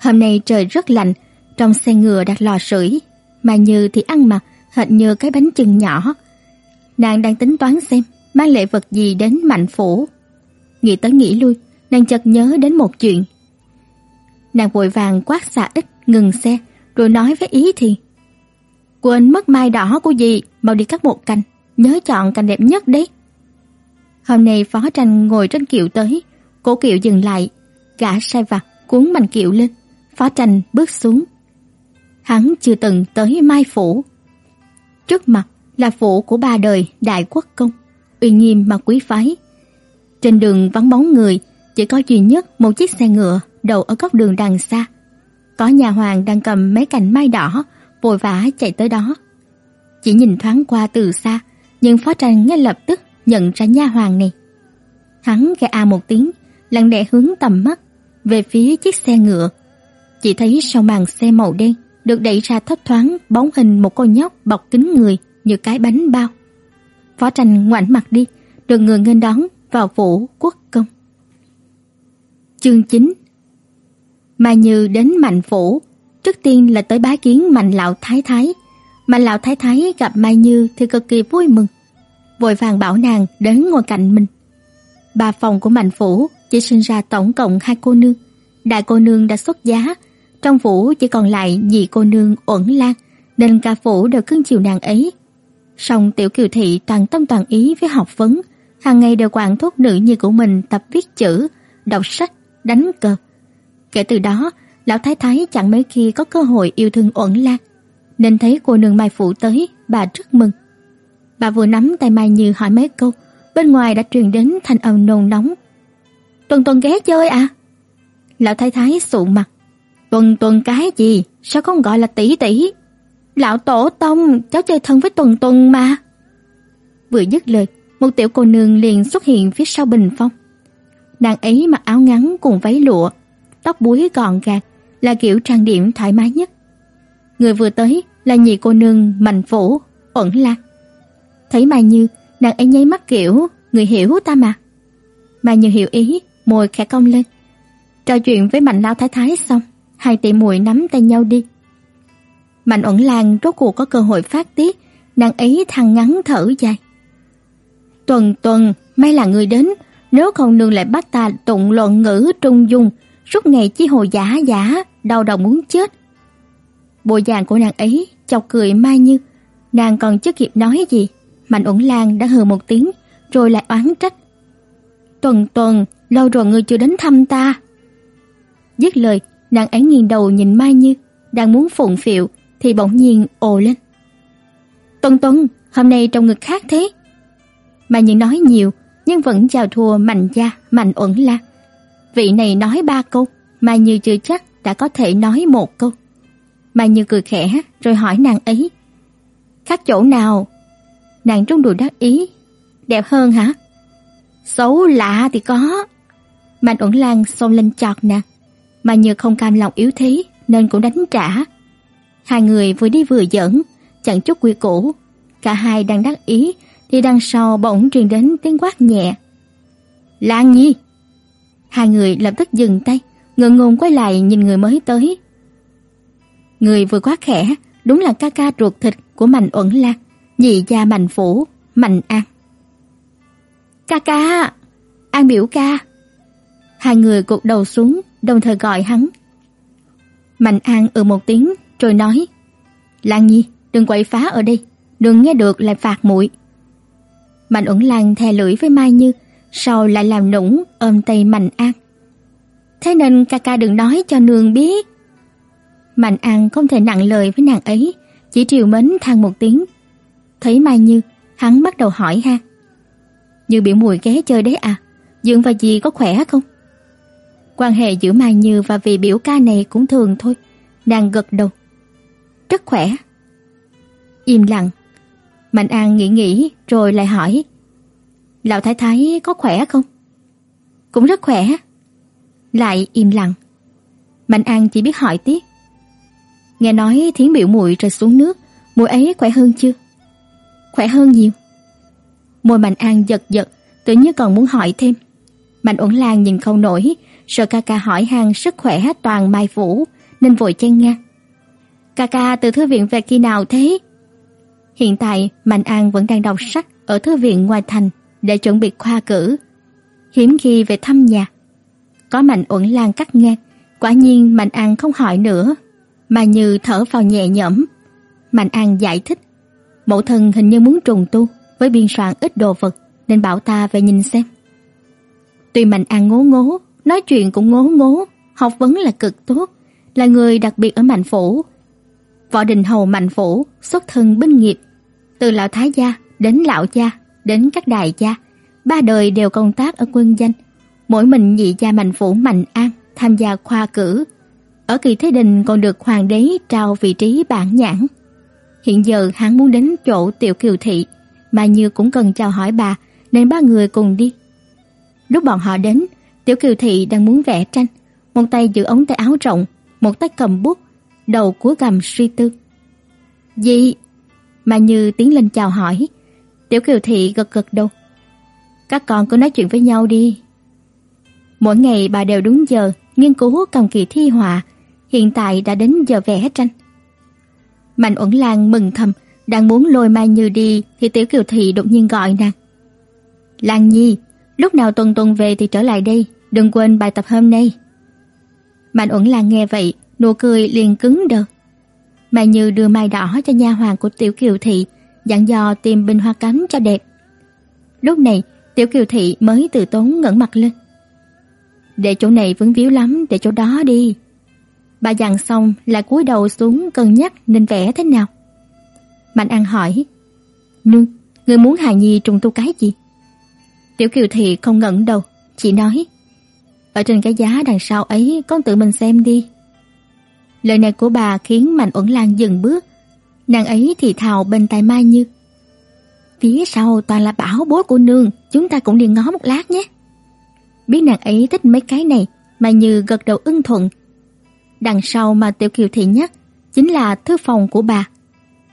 S1: Hôm nay trời rất lạnh, trong xe ngựa đặt lò sưởi, Mai Như thì ăn mặc hệt như cái bánh chưng nhỏ. Nàng đang tính toán xem mang lễ vật gì đến Mạnh phủ. Nghĩ tới nghĩ lui, nàng chợt nhớ đến một chuyện. Nàng vội vàng quát xạ ít ngừng xe, rồi nói với Ý Thiền: "Quên mất mai đỏ của gì, mau đi cắt một cành, nhớ chọn cành đẹp nhất đấy." Hôm nay Phó Tranh ngồi trên kiệu tới, cổ Kiệu dừng lại, gã sai vặt cuốn mảnh kiệu lên, Phó Tranh bước xuống. Hắn chưa từng tới Mai phủ. Trước mặt là phủ của ba đời đại quốc công, uy nghiêm mà quý phái. Trên đường vắng bóng người, chỉ có duy nhất một chiếc xe ngựa đậu ở góc đường đằng xa. Có nhà hoàng đang cầm mấy cành mai đỏ, vội vã chạy tới đó. Chỉ nhìn thoáng qua từ xa, nhưng Phó Tranh ngay lập tức nhận ra nha hoàng này. Hắn khẽ a một tiếng, lặng lẽ hướng tầm mắt về phía chiếc xe ngựa. Chỉ thấy sau màn xe màu đen được đẩy ra thấp thoáng bóng hình một cô nhóc bọc kính người như cái bánh bao. Phó Tranh ngoảnh mặt đi, được người nghênh đón vào phủ quốc công. Chương 9 Mai Như đến Mạnh phủ, trước tiên là tới bái kiến Mạnh lão thái thái. Mạnh lão thái thái gặp Mai Như thì cực kỳ vui mừng, vội vàng bảo nàng đến ngồi cạnh mình. Ba phòng của Mạnh phủ chỉ sinh ra tổng cộng hai cô nương. Đại cô nương đã xuất giá, trong phủ chỉ còn lại nhị cô nương Uẩn Lan, nên cả phủ đều cưng chiều nàng ấy. Song tiểu Kiều thị toàn tâm toàn ý với học vấn, hàng ngày đều quản thúc nữ nhi của mình tập viết chữ, đọc sách, đánh cờ. Kể từ đó, lão thái thái chẳng mấy khi có cơ hội yêu thương Uẩn lạc, nên thấy cô nương Mai phụ tới, bà rất mừng. Bà vừa nắm tay Mai Như hỏi mấy câu, bên ngoài đã truyền đến thanh âm nôn nóng. "Tuần Tuần ghé chơi à?" Lão thái thái sụ mặt. "Tuần Tuần cái gì, sao không gọi là tỷ tỷ?" "Lão tổ tông, cháu chơi thân với Tuần Tuần mà." Vừa dứt lời, một tiểu cô nương liền xuất hiện phía sau bình phong. Nàng ấy mặc áo ngắn cùng váy lụa, tóc búi gọn gàng, là kiểu trang điểm thoải mái nhất. Người vừa tới là nhị cô nương Mạnh Phủ, Uẩn Lan. Thấy Mai Như, nàng ấy nháy mắt kiểu, người hiểu ta mà. Mai Như hiểu ý, môi khẽ cong lên. Trò chuyện với Mạnh Lão Thái Thái xong, hai tỷ muội nắm tay nhau đi. Mạnh Uẩn Lan rốt cuộc có cơ hội phát tiết, nàng ấy thăng ngắn thở dài. Tuần tuần, may là người đến, nếu không nương lại bắt ta tụng luận ngữ trung dung, suốt ngày chỉ hồ giả giả, đau đầu muốn chết. Bộ dạng của nàng ấy chọc cười Mai Như, nàng còn chưa kịp nói gì, Mạnh Uẩn Lan đã hừ một tiếng, rồi lại oán trách. "Tuần Tuần, lâu rồi ngươi chưa đến thăm ta." Dứt lời, nàng ấy nghiêng đầu nhìn Mai Như, đang muốn phụng phịu thì bỗng nhiên ồ lên. "Tuần Tuần, hôm nay trông ngực khác thế." Mai Như nói nhiều, nhưng vẫn chào thua Mạnh gia, Mạnh Uẩn la. Vị này nói ba câu, Mai Như chưa chắc đã có thể nói một câu. Mai Như cười khẽ rồi hỏi nàng ấy: "Khác chỗ nào?" Nàng trung đùi đắc ý, "Đẹp hơn hả?" "Xấu lạ thì có." Mạnh Uẩn Lan xông lên chọt nàng, Mai Như không cam lòng yếu thế nên cũng đánh trả. Hai người vừa đi vừa giỡn, chẳng chút quy củ, cả hai đang đắc ý thì đằng sau bỗng truyền đến tiếng quát nhẹ. "Lan Nhi!" Hai người lập tức dừng tay, ngượng ngùng quay lại nhìn người mới tới. Người vừa quát khẽ, đúng là ca ca ruột thịt của Mạnh Uẩn Lan, nhị gia Mạnh phủ, Mạnh An. "Ca ca, An biểu ca." Hai người gục đầu xuống, đồng thời gọi hắn. Mạnh An ừ một tiếng rồi nói: "Lan Nhi, đừng quậy phá ở đây, đừng nghe được lại phạt muội." Mạnh Uẩn Lan thè lưỡi với Mai Như, sau lại làm nũng ôm tay Mạnh An. Thế nên ca ca đừng nói cho nương biết. Mạnh An không thể nặng lời với nàng ấy, chỉ triều mến than một tiếng. Thấy Mai Như, hắn bắt đầu hỏi ha. Như biểu mùi ghé chơi đấy à, Dương và dì có khỏe không? Quan hệ giữa Mai Như và vị biểu ca này cũng thường thôi, nàng gật đầu. Rất khỏe. Im lặng. Mạnh An nghĩ nghĩ rồi lại hỏi. Lão Thái Thái có khỏe không? Cũng rất khỏe. Lại im lặng. Mạnh An chỉ biết hỏi tiếp. Nghe nói Thiến biểu muội rơi xuống nước, muội ấy khỏe hơn chưa? Khỏe hơn nhiều. Môi Mạnh An giật giật, tự như còn muốn hỏi thêm. Mạnh Uẩn Lan nhìn không nổi, sợ ca ca hỏi han sức khỏe toàn Mai Phủ nên vội chen ngang. Ca ca từ thư viện về khi nào thế? Hiện tại Mạnh An vẫn đang đọc sách ở thư viện ngoài thành để chuẩn bị khoa cử. Hiếm khi về thăm nhà. Có Mạnh Uẩn Lan cắt ngang, quả nhiên Mạnh An không hỏi nữa, mà như thở vào nhẹ nhõm. Mạnh An giải thích, mẫu thân hình như muốn trùng tu với biên soạn ít đồ vật nên bảo ta về nhìn xem. Tuy Mạnh An ngố ngố, nói chuyện cũng ngố ngố, học vấn là cực tốt, là người đặc biệt ở Mạnh phủ. Võ Đình Hầu Mạnh phủ xuất thân binh nghiệp, từ lão thái gia đến lão gia, đến các đại gia, ba đời đều công tác ở quân danh. Mỗi mình nhị gia Mạnh phủ Mạnh An tham gia khoa cử. Ở kỳ thế đình còn được hoàng đế trao vị trí bản nhãn. Hiện giờ hắn muốn đến chỗ Tiểu Kiều thị, mà Như cũng cần chào hỏi bà, nên ba người cùng đi. Lúc bọn họ đến, Tiểu Kiều thị đang muốn vẽ tranh, một tay giữ ống tay áo rộng, một tay cầm bút, đầu cúi gằm suy tư. "Gì?" Mà Như tiến lên chào hỏi. Tiểu Kiều thị gật gật đầu. "Các con cứ nói chuyện với nhau đi." Mỗi ngày bà đều đúng giờ nghiên cứu cầm kỳ thi họa, hiện tại đã đến giờ vẽ tranh. Mạnh Uẩn Lan mừng thầm, đang muốn lôi Mai Như đi thì Tiểu Kiều Thị đột nhiên gọi nàng. "Lan Nhi, lúc nào Tuần Tuần về thì trở lại đây, đừng quên bài tập hôm nay." Mạnh Uẩn Lan nghe vậy, nụ cười liền cứng đờ. Mai Như đưa mai đỏ cho nha hoàn của Tiểu Kiều Thị, dặn dò tìm bình hoa cánh cho đẹp. Lúc này, Tiểu Kiều Thị mới từ tốn ngẩng mặt lên. Để chỗ này vướng víu lắm, để chỗ đó đi. Bà dặn xong là cúi đầu xuống cân nhắc nên vẽ thế nào. Mạnh An hỏi, Nương, người muốn Hà Nhi trùng tu cái gì? Tiểu Kiều Thị không ngẩng đầu, chỉ nói, Ở trên cái giá đằng sau ấy con tự mình xem đi. Lời này của bà khiến Mạnh Uẩn Lan dừng bước. Nàng ấy thì thào bên tai Mai Như. Phía sau toàn là bảo bối của nương, chúng ta cũng đi ngó một lát nhé. Biết nàng ấy thích mấy cái này, Mai Như gật đầu ưng thuận. Đằng sau mà Tiểu Kiều Thị nhắc chính là thư phòng của bà.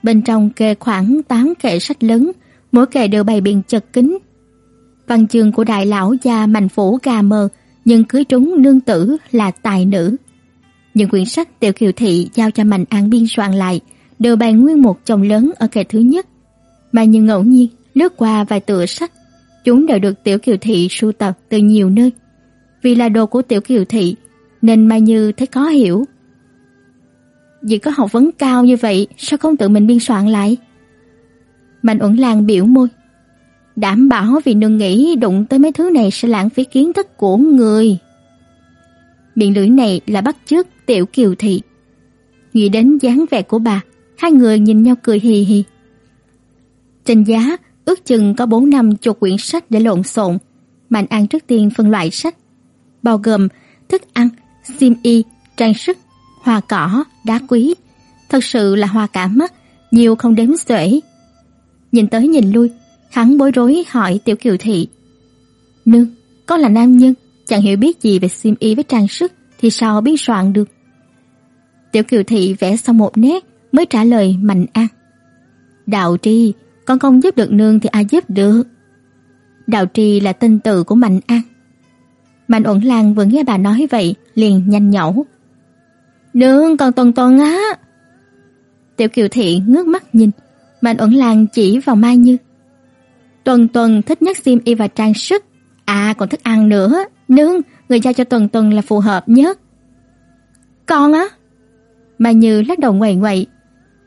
S1: Bên trong kê khoảng 8 kệ sách lớn, mỗi kệ đều bày biện chật kín. Văn chương của đại lão gia Mạnh phủ gà mờ, nhưng cưới trúng nương tử là tài nữ. Những quyển sách Tiểu Kiều Thị giao cho Mạnh An biên soạn lại đều bày nguyên một chồng lớn ở kệ thứ nhất. Mà như ngẫu nhiên lướt qua vài tựa sách, chúng đều được Tiểu Kiều Thị sưu tập từ nhiều nơi. Vì là đồ của Tiểu Kiều Thị nên Mai Như thấy khó hiểu. Vì có học vấn cao như vậy, sao không tự mình biên soạn lại? Mạnh Uẩn Lan biểu môi. Đảm bảo vì nương nghĩ đụng tới mấy thứ này sẽ lãng phí kiến thức của người. Miệng lưỡi này là bắt chước Tiểu Kiều Thị. Nghĩ đến dáng vẻ của bà, hai người nhìn nhau cười hì hì. Trên giá, ước chừng có bốn năm chục quyển sách để lộn xộn. Mạnh An trước tiên phân loại sách, bao gồm thức ăn, sim y, trang sức, hoa cỏ, đá quý. Thật sự là hoa cả mắt, nhiều không đếm xuể. Nhìn tới nhìn lui, hắn bối rối hỏi Tiểu Kiều Thị. Nương, con là nam nhân, chẳng hiểu biết gì về xiêm y với trang sức thì sao biết soạn được. Tiểu Kiều Thị vẽ xong một nét mới trả lời Mạnh An. Đạo Tri, con không giúp được nương thì ai giúp được. Đạo Tri là tên tự của Mạnh An. Mạnh Uẩn Lan vừa nghe bà nói vậy, liền nhanh nhẩu. Nương còn tuần tuần á. Tiểu Kiều Thị ngước mắt nhìn, Mạnh Uẩn Lan chỉ vào Mai Như. Tuần tuần thích nhất xiêm y và trang sức, à còn thích ăn nữa, nương, người giao cho tuần tuần là phù hợp nhất. Con á? mà Như lắc đầu ngoầy ngoậy,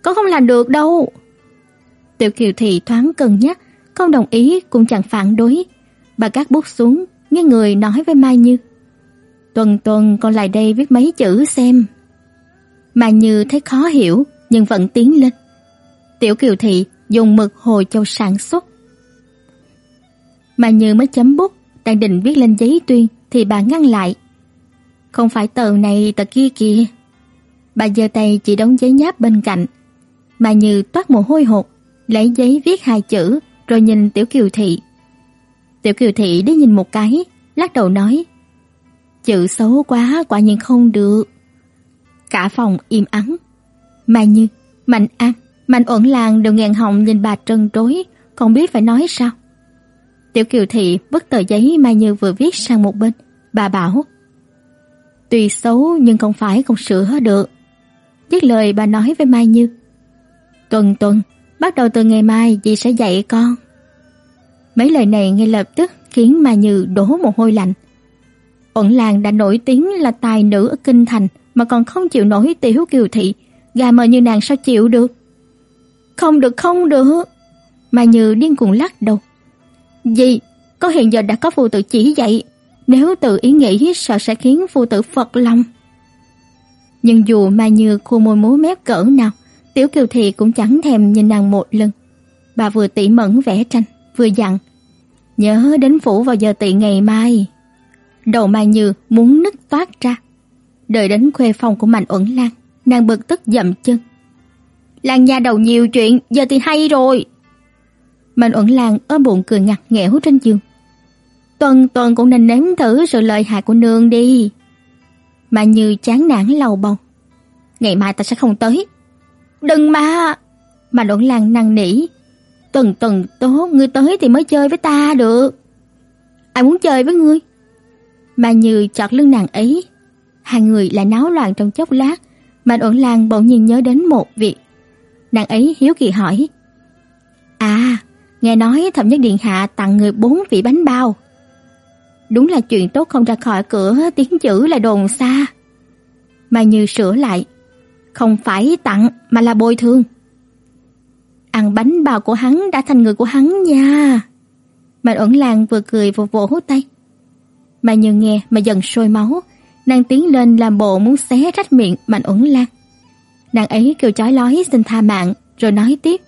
S1: con không làm được đâu. Tiểu Kiều Thị thoáng cân nhắc, không đồng ý cũng chẳng phản đối. Bà cắt bút xuống, nghe người nói với Mai Như. Tuần tuần con lại đây viết mấy chữ xem. Mai Như thấy khó hiểu nhưng vẫn tiến lên. Tiểu Kiều Thị dùng mực hồi châu sản xuất. Mai Như mới chấm bút, đang định viết lên giấy tuyên thì bà ngăn lại. Không phải tờ này tờ kia kìa. Bà giơ tay chỉ đóng giấy nháp bên cạnh. Mà Như toát mồ hôi hột, lấy giấy viết hai chữ rồi nhìn Tiểu Kiều Thị. Tiểu Kiều Thị đi nhìn một cái, lắc đầu nói: "Chữ xấu quá, quả nhiên không được." Cả phòng im ắng. Mà Như, Mạnh An, Mạnh Uẩn Lan đều nghẹn họng nhìn bà trân trối, không biết phải nói sao. Tiểu Kiều Thị vứt tờ giấy Mai Như vừa viết sang một bên, bà bảo: tuy xấu nhưng không phải không sửa được. Dứt lời bà nói với Mai Như. Tuần tuần, bắt đầu từ ngày mai dì sẽ dạy con. Mấy lời này ngay lập tức khiến Mai Như đổ mồ hôi lạnh. Uẩn làng đã nổi tiếng là tài nữ ở kinh thành mà còn không chịu nổi tiểu kiều thị, gà mờ như nàng sao chịu được? Không được, không được. Mai Như điên cuồng lắc đầu. Gì? Có hiện giờ đã có phụ tử chỉ dạy, nếu tự ý nghĩ sợ sẽ khiến phụ tử phật lòng. Nhưng dù Mai Như khu môi múa mép cỡ nào, Tiểu Kiều Thị cũng chẳng thèm nhìn nàng một lần. Bà vừa tỉ mẩn vẽ tranh, vừa dặn. Nhớ đến phủ vào giờ tị ngày mai. Đầu Mai Như muốn nứt toát ra. Đợi đến khuê phòng của Mạnh Uẩn Lan, nàng bực tức dậm chân. Lan nhà đầu nhiều chuyện, giờ thì hay rồi. Mạnh Uẩn Lan ôm bụng cười ngặt nghẽo trên giường. Tuần tuần cũng nên nếm thử sự lợi hại của nương đi. Mà như chán nản lầu bầu. Ngày mai ta sẽ không tới. Đừng mà! Mạnh Uẩn Lan năn nỉ. Tuần tuần tốt, ngươi tới thì mới chơi với ta được. Ai muốn chơi với ngươi? Mà như chọt lưng nàng ấy. Hai người lại náo loạn trong chốc lát. Mạnh Uẩn Lan bỗng nhiên nhớ đến một việc. Nàng ấy hiếu kỳ hỏi. À, nghe nói thẩm nhất điện hạ tặng người bốn vị bánh bao. Đúng là chuyện tốt không ra khỏi cửa, tiếng chữ là đồn xa. Mà như sửa lại, không phải tặng mà là bồi thường. Ăn bánh bao của hắn đã thành người của hắn nha. Mạnh ẩn làng vừa cười vừa vỗ tay. Mà như nghe mà dần sôi máu, nàng tiến lên làm bộ muốn xé rách miệng Mạnh ẩn lan. Nàng ấy kêu chói lói xin tha mạng, rồi nói tiếp.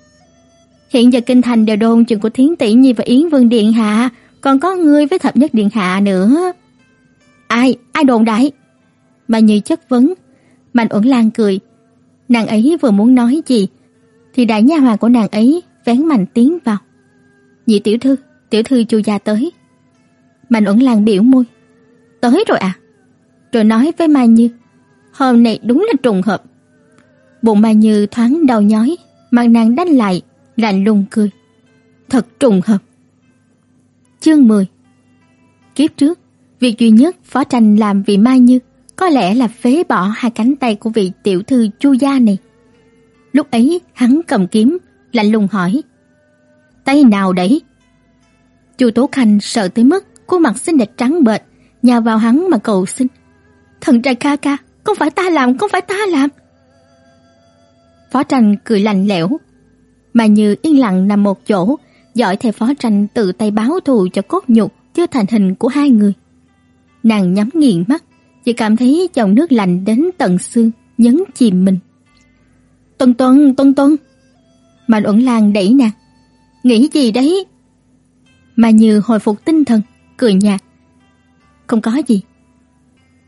S1: Hiện giờ kinh thành đều đồn chuyện của Thiến tỷ nhi và Yến Vương điện hạ, còn có ngươi với thập nhất điện hạ nữa. Ai, ai đồn đại? Mà như chất vấn. Mạnh Uẩn Lan cười. Nàng ấy vừa muốn nói gì thì đại nha hoàn của nàng ấy vén mạnh tiến vào. Nhị tiểu thư, tiểu thư chu gia tới. Mạnh Uẩn Lan biểu môi. Tới rồi à? Rồi nói với Mai Như, hôm nay đúng là trùng hợp. Bụng Mai Như thoáng đau nhói, mặt nàng đanh lại, lạnh lùng cười. Thật trùng hợp. Chương 10 Kiếp trước, việc duy nhất Phó Tranh làm vì Mai Như có lẽ là phế bỏ hai cánh tay của vị tiểu thư Chu gia này. Lúc ấy, hắn cầm kiếm, lạnh lùng hỏi: "Tay nào đấy?" Chu Tố Khanh sợ tới mức khuôn mặt xinh đẹp trắng bệch, nhào vào hắn mà cầu xin: "Thần trai ca ca, không phải ta làm, không phải ta làm." Phó Tranh cười lạnh lẽo, mà như yên lặng nằm một chỗ, dõi theo phó tranh tự tay báo thù cho cốt nhục chưa thành hình của hai người. Nàng nhắm nghiền mắt, chỉ cảm thấy dòng nước lạnh đến tận xương, nhấn chìm mình. Tuân tuân, tuân tuân. Mạnh uẩn lan đẩy nàng. Nghĩ gì đấy? Mà như hồi phục tinh thần, cười nhạt. Không có gì.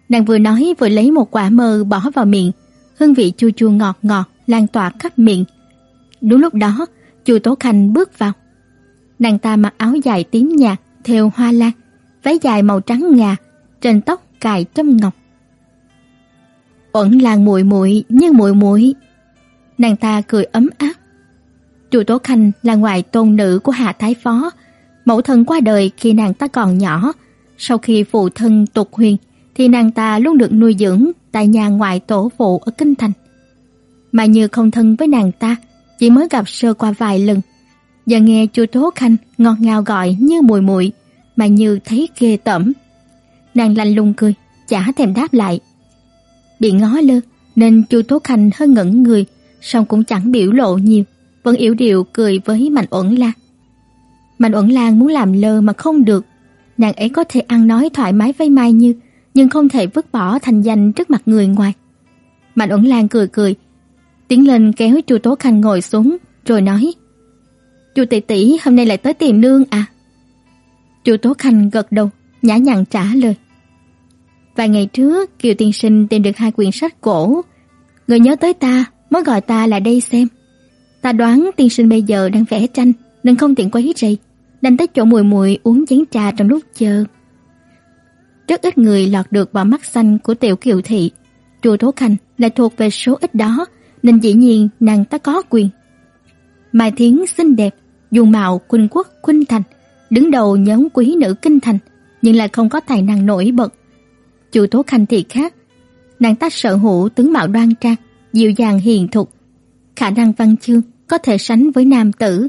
S1: Nàng vừa nói vừa lấy một quả mơ bỏ vào miệng, hương vị chua chua ngọt ngọt lan tỏa khắp miệng. Đúng lúc đó, Chu Tố Khanh bước vào. Nàng ta mặc áo dài tím nhạt thêu hoa lan, váy dài màu trắng ngà, trên tóc cài trâm ngọc. Uẩn Lan muội muội, như muội muội. Nàng ta cười ấm áp. Chu Tố Khanh là ngoại tôn nữ của Hạ Thái Phó, mẫu thân qua đời khi nàng ta còn nhỏ. Sau khi phụ thân tục huyền, thì nàng ta luôn được nuôi dưỡng tại nhà ngoại tổ phụ ở Kinh Thành. Mà như không thân với nàng ta, chỉ mới gặp sơ qua vài lần, Giờ nghe chu Tố Khanh ngọt ngào gọi như mùi muội mà như thấy ghê tởm. Nàng lạnh lùng cười, chả thèm đáp lại. Bị ngó lơ nên chu Tố Khanh hơi ngẩn người, song cũng chẳng biểu lộ nhiều, vẫn yếu điệu cười với Mạnh Uẩn Lan. Mạnh Uẩn Lan muốn làm lơ mà không được, nàng ấy có thể ăn nói thoải mái với Mai Như, nhưng không thể vứt bỏ thành danh trước mặt người ngoài. Mạnh Uẩn Lan cười cười, tiến lên kéo Chu Tố Khanh ngồi xuống, rồi nói: Chu tỷ tỷ hôm nay lại tới tìm nương à? Chu Tố Khanh gật đầu, nhã nhặn trả lời. Vài ngày trước, Kiều tiên sinh tìm được hai quyển sách cổ, người nhớ tới ta, mới gọi ta lại đây xem. Ta đoán tiên sinh bây giờ đang vẽ tranh nên không tiện quấy rầy, đành tới chỗ mùi mùi uống chén trà trong lúc chờ. Rất ít người lọt được vào mắt xanh của tiểu Kiều thị, Chu Tố Khanh lại thuộc về số ít đó, nên dĩ nhiên nàng ta có quyền. Mai Thiến xinh đẹp, dung mạo khuynh quốc khuynh thành, đứng đầu nhóm quý nữ kinh thành, nhưng lại không có tài năng nổi bật. Chu Tố Khanh thì khác, nàng ta sở hữu tướng mạo đoan trang, dịu dàng hiền thục, khả năng văn chương có thể sánh với nam tử.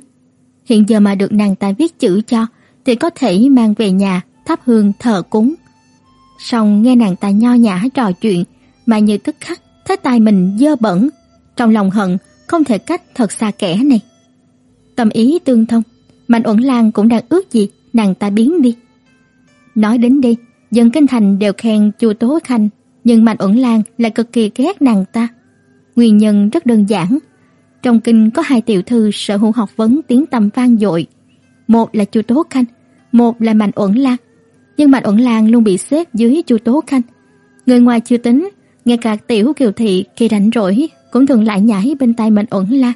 S1: Hiện giờ mà được nàng ta viết chữ cho thì có thể mang về nhà thắp hương thờ cúng. Song nghe nàng ta nho nhã trò chuyện mà như tức khắc thấy tai mình dơ bẩn, trong lòng hận không thể cách thật xa kẻ này. Tâm ý tương thông, Mạnh Uẩn Lan cũng đang ước gì nàng ta biến đi. Nói đến đây, dân kinh thành đều khen Chu Tố Khanh, nhưng Mạnh Uẩn Lan lại cực kỳ ghét nàng ta. Nguyên nhân rất đơn giản, trong kinh có hai tiểu thư sở hữu học vấn tiếng tầm vang dội, một là Chu Tố Khanh, một là Mạnh Uẩn Lan. Nhưng Mạnh Uẩn Lan luôn bị xếp dưới Chu Tố Khanh. Người ngoài chưa tính, ngay cả tiểu Kiều thị khi rảnh rỗi cũng thường lại nhảy bên tay mình ẩn la.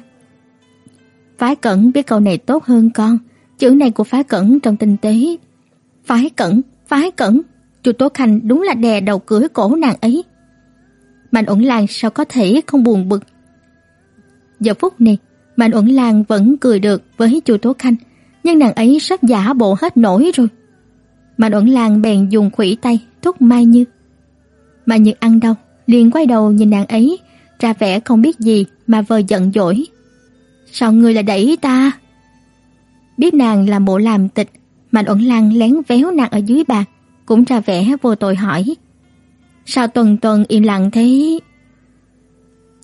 S1: Phái Cẩn biết câu này tốt hơn con, chữ này của Phái Cẩn trong tinh tế. Phái Cẩn, Phái Cẩn, Chu Tố Khanh đúng là đè đầu cưới cổ nàng ấy. Mạnh Uẩn Lan sao có thể không buồn bực. Giờ phút này, Mạnh Uẩn Lan vẫn cười được với Chu Tố Khanh, nhưng nàng ấy sắp giả bộ hết nổi rồi. Mạnh Uẩn Lan bèn dùng khuỷu tay thúc Mai Như. Mai Như ăn đau, liền quay đầu nhìn nàng ấy, ra vẻ không biết gì mà vờ giận dỗi. Sao ngươi lại đẩy ta? Biết nàng là bộ làm tịch, Mạnh Uẩn Lan lén véo nàng ở dưới bàn, cũng ra vẻ vô tội hỏi. Sao tuần tuần im lặng thế?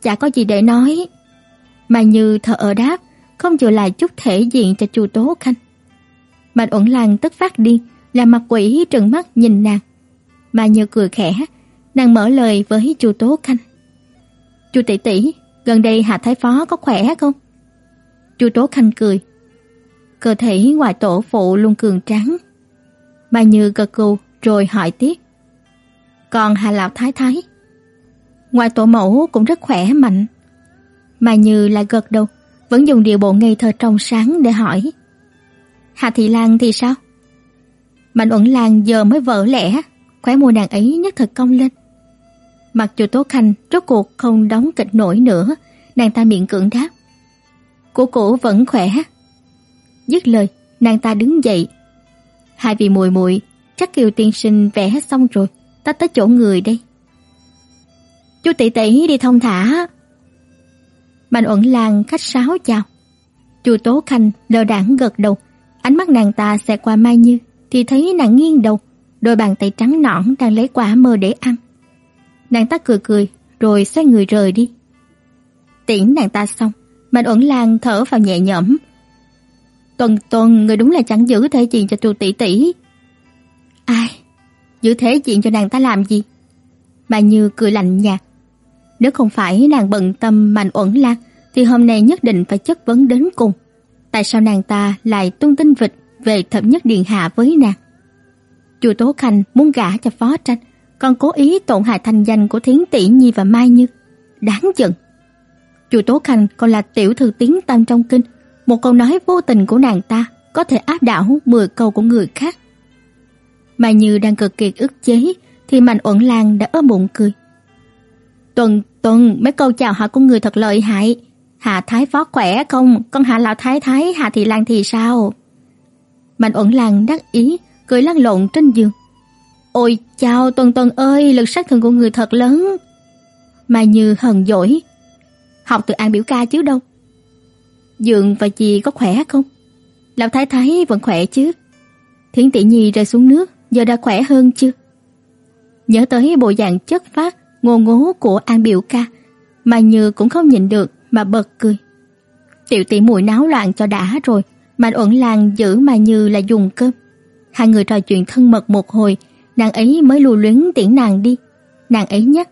S1: Chả có gì để nói. Mà như thở ở đáp, không chịu lại chút thể diện cho Chu Tố Khanh. Mạnh Uẩn Lan tức phát điên, làm mặt quỷ trừng mắt nhìn nàng. Mà như cười khẽ, nàng mở lời với Chu Tố Khanh. "Chu tỷ tỷ, gần đây Hạ thái phó có khỏe không?" Chu Tố Khanh cười. Cơ thể ngoài tổ phụ luôn cường tráng. bà Như gật gù rồi hỏi tiếp. Còn Hạ lão thái thái? Ngoài tổ mẫu cũng rất khỏe mạnh. bà Như lại gật đầu, vẫn dùng điệu bộ ngây thơ trong sáng để hỏi. Hạ Thị Lan thì sao? Mạnh Uẩn Lan giờ mới vỡ lẽ, khóe môi nàng ấy nhất thật cong lên. Mặc dù Tố Khanh rốt cuộc không đóng kịch nổi nữa, nàng ta miệng cưỡng đáp. Cô cổ vẫn khỏe. Dứt lời, nàng ta đứng dậy. Hai vị muội muội, chắc Kiều tiên sinh vẽ hết xong rồi, ta tới chỗ người đây. Chú tỷ tỷ đi thông thả. Mạnh Uẩn Lan khách sáo chào. Chu Tố Khanh lờ đảng gật đầu, ánh mắt nàng ta xẹt qua Mai Như, thì thấy nàng nghiêng đầu, đôi bàn tay trắng nõn đang lấy quả mơ để ăn. Nàng ta cười cười, rồi xoay người rời đi. Tiễn nàng ta xong, Mạnh Uẩn Lan thở vào nhẹ nhõm. Tuần Tuần, người đúng là chẳng giữ thể diện cho Chu tỷ tỷ. Ai? Giữ thể diện cho nàng ta làm gì? Bà Như cười lạnh nhạt. Nếu không phải nàng bận tâm Mạnh Uẩn Lan, thì hôm nay nhất định phải chất vấn đến cùng. Tại sao nàng ta lại tung tin vịt về thập nhất điện hạ với nàng? Chu Tố Khanh muốn gả cho Phó Tranh, còn cố ý tổn hại thanh danh của Thiến Tỷ Nhi và Mai Như. Đáng giận. Chu Tố Khanh còn là tiểu thư tiếng tam trong kinh, một câu nói vô tình của nàng ta có thể áp đảo 10 câu của người khác. Mai Như đang cực kỳ ức chế thì Mạnh Uẩn Lan đã ôm bụng cười. Tuần tuần mấy câu chào hỏi của người thật lợi hại. Hạ Thái Phó khỏe không? Con Hạ Lão Thái Thái Hạ Thị Lan thì sao? Mạnh Uẩn Lan đắc ý, cười lăn lộn trên giường. Ôi chào Tuần Tuần ơi, lực sát thương của người thật lớn. Mai Như hờn dỗi. Học từ An biểu ca chứ đâu. Dượng và chị có khỏe không? Lão Thái Thái vẫn khỏe chứ? Thiến tỷ nhi rơi xuống nước, giờ đã khỏe hơn chưa? Nhớ tới bộ dạng chất phát, ngô ngố của An biểu ca, mà Như cũng không nhịn được mà bật cười. Tiểu tỷ muội náo loạn cho đã rồi, Mạnh Uẩn Lan giữ mà Như là dùng cơm. Hai người trò chuyện thân mật một hồi, nàng ấy mới lưu luyến tiễn nàng đi. Nàng ấy nhắc,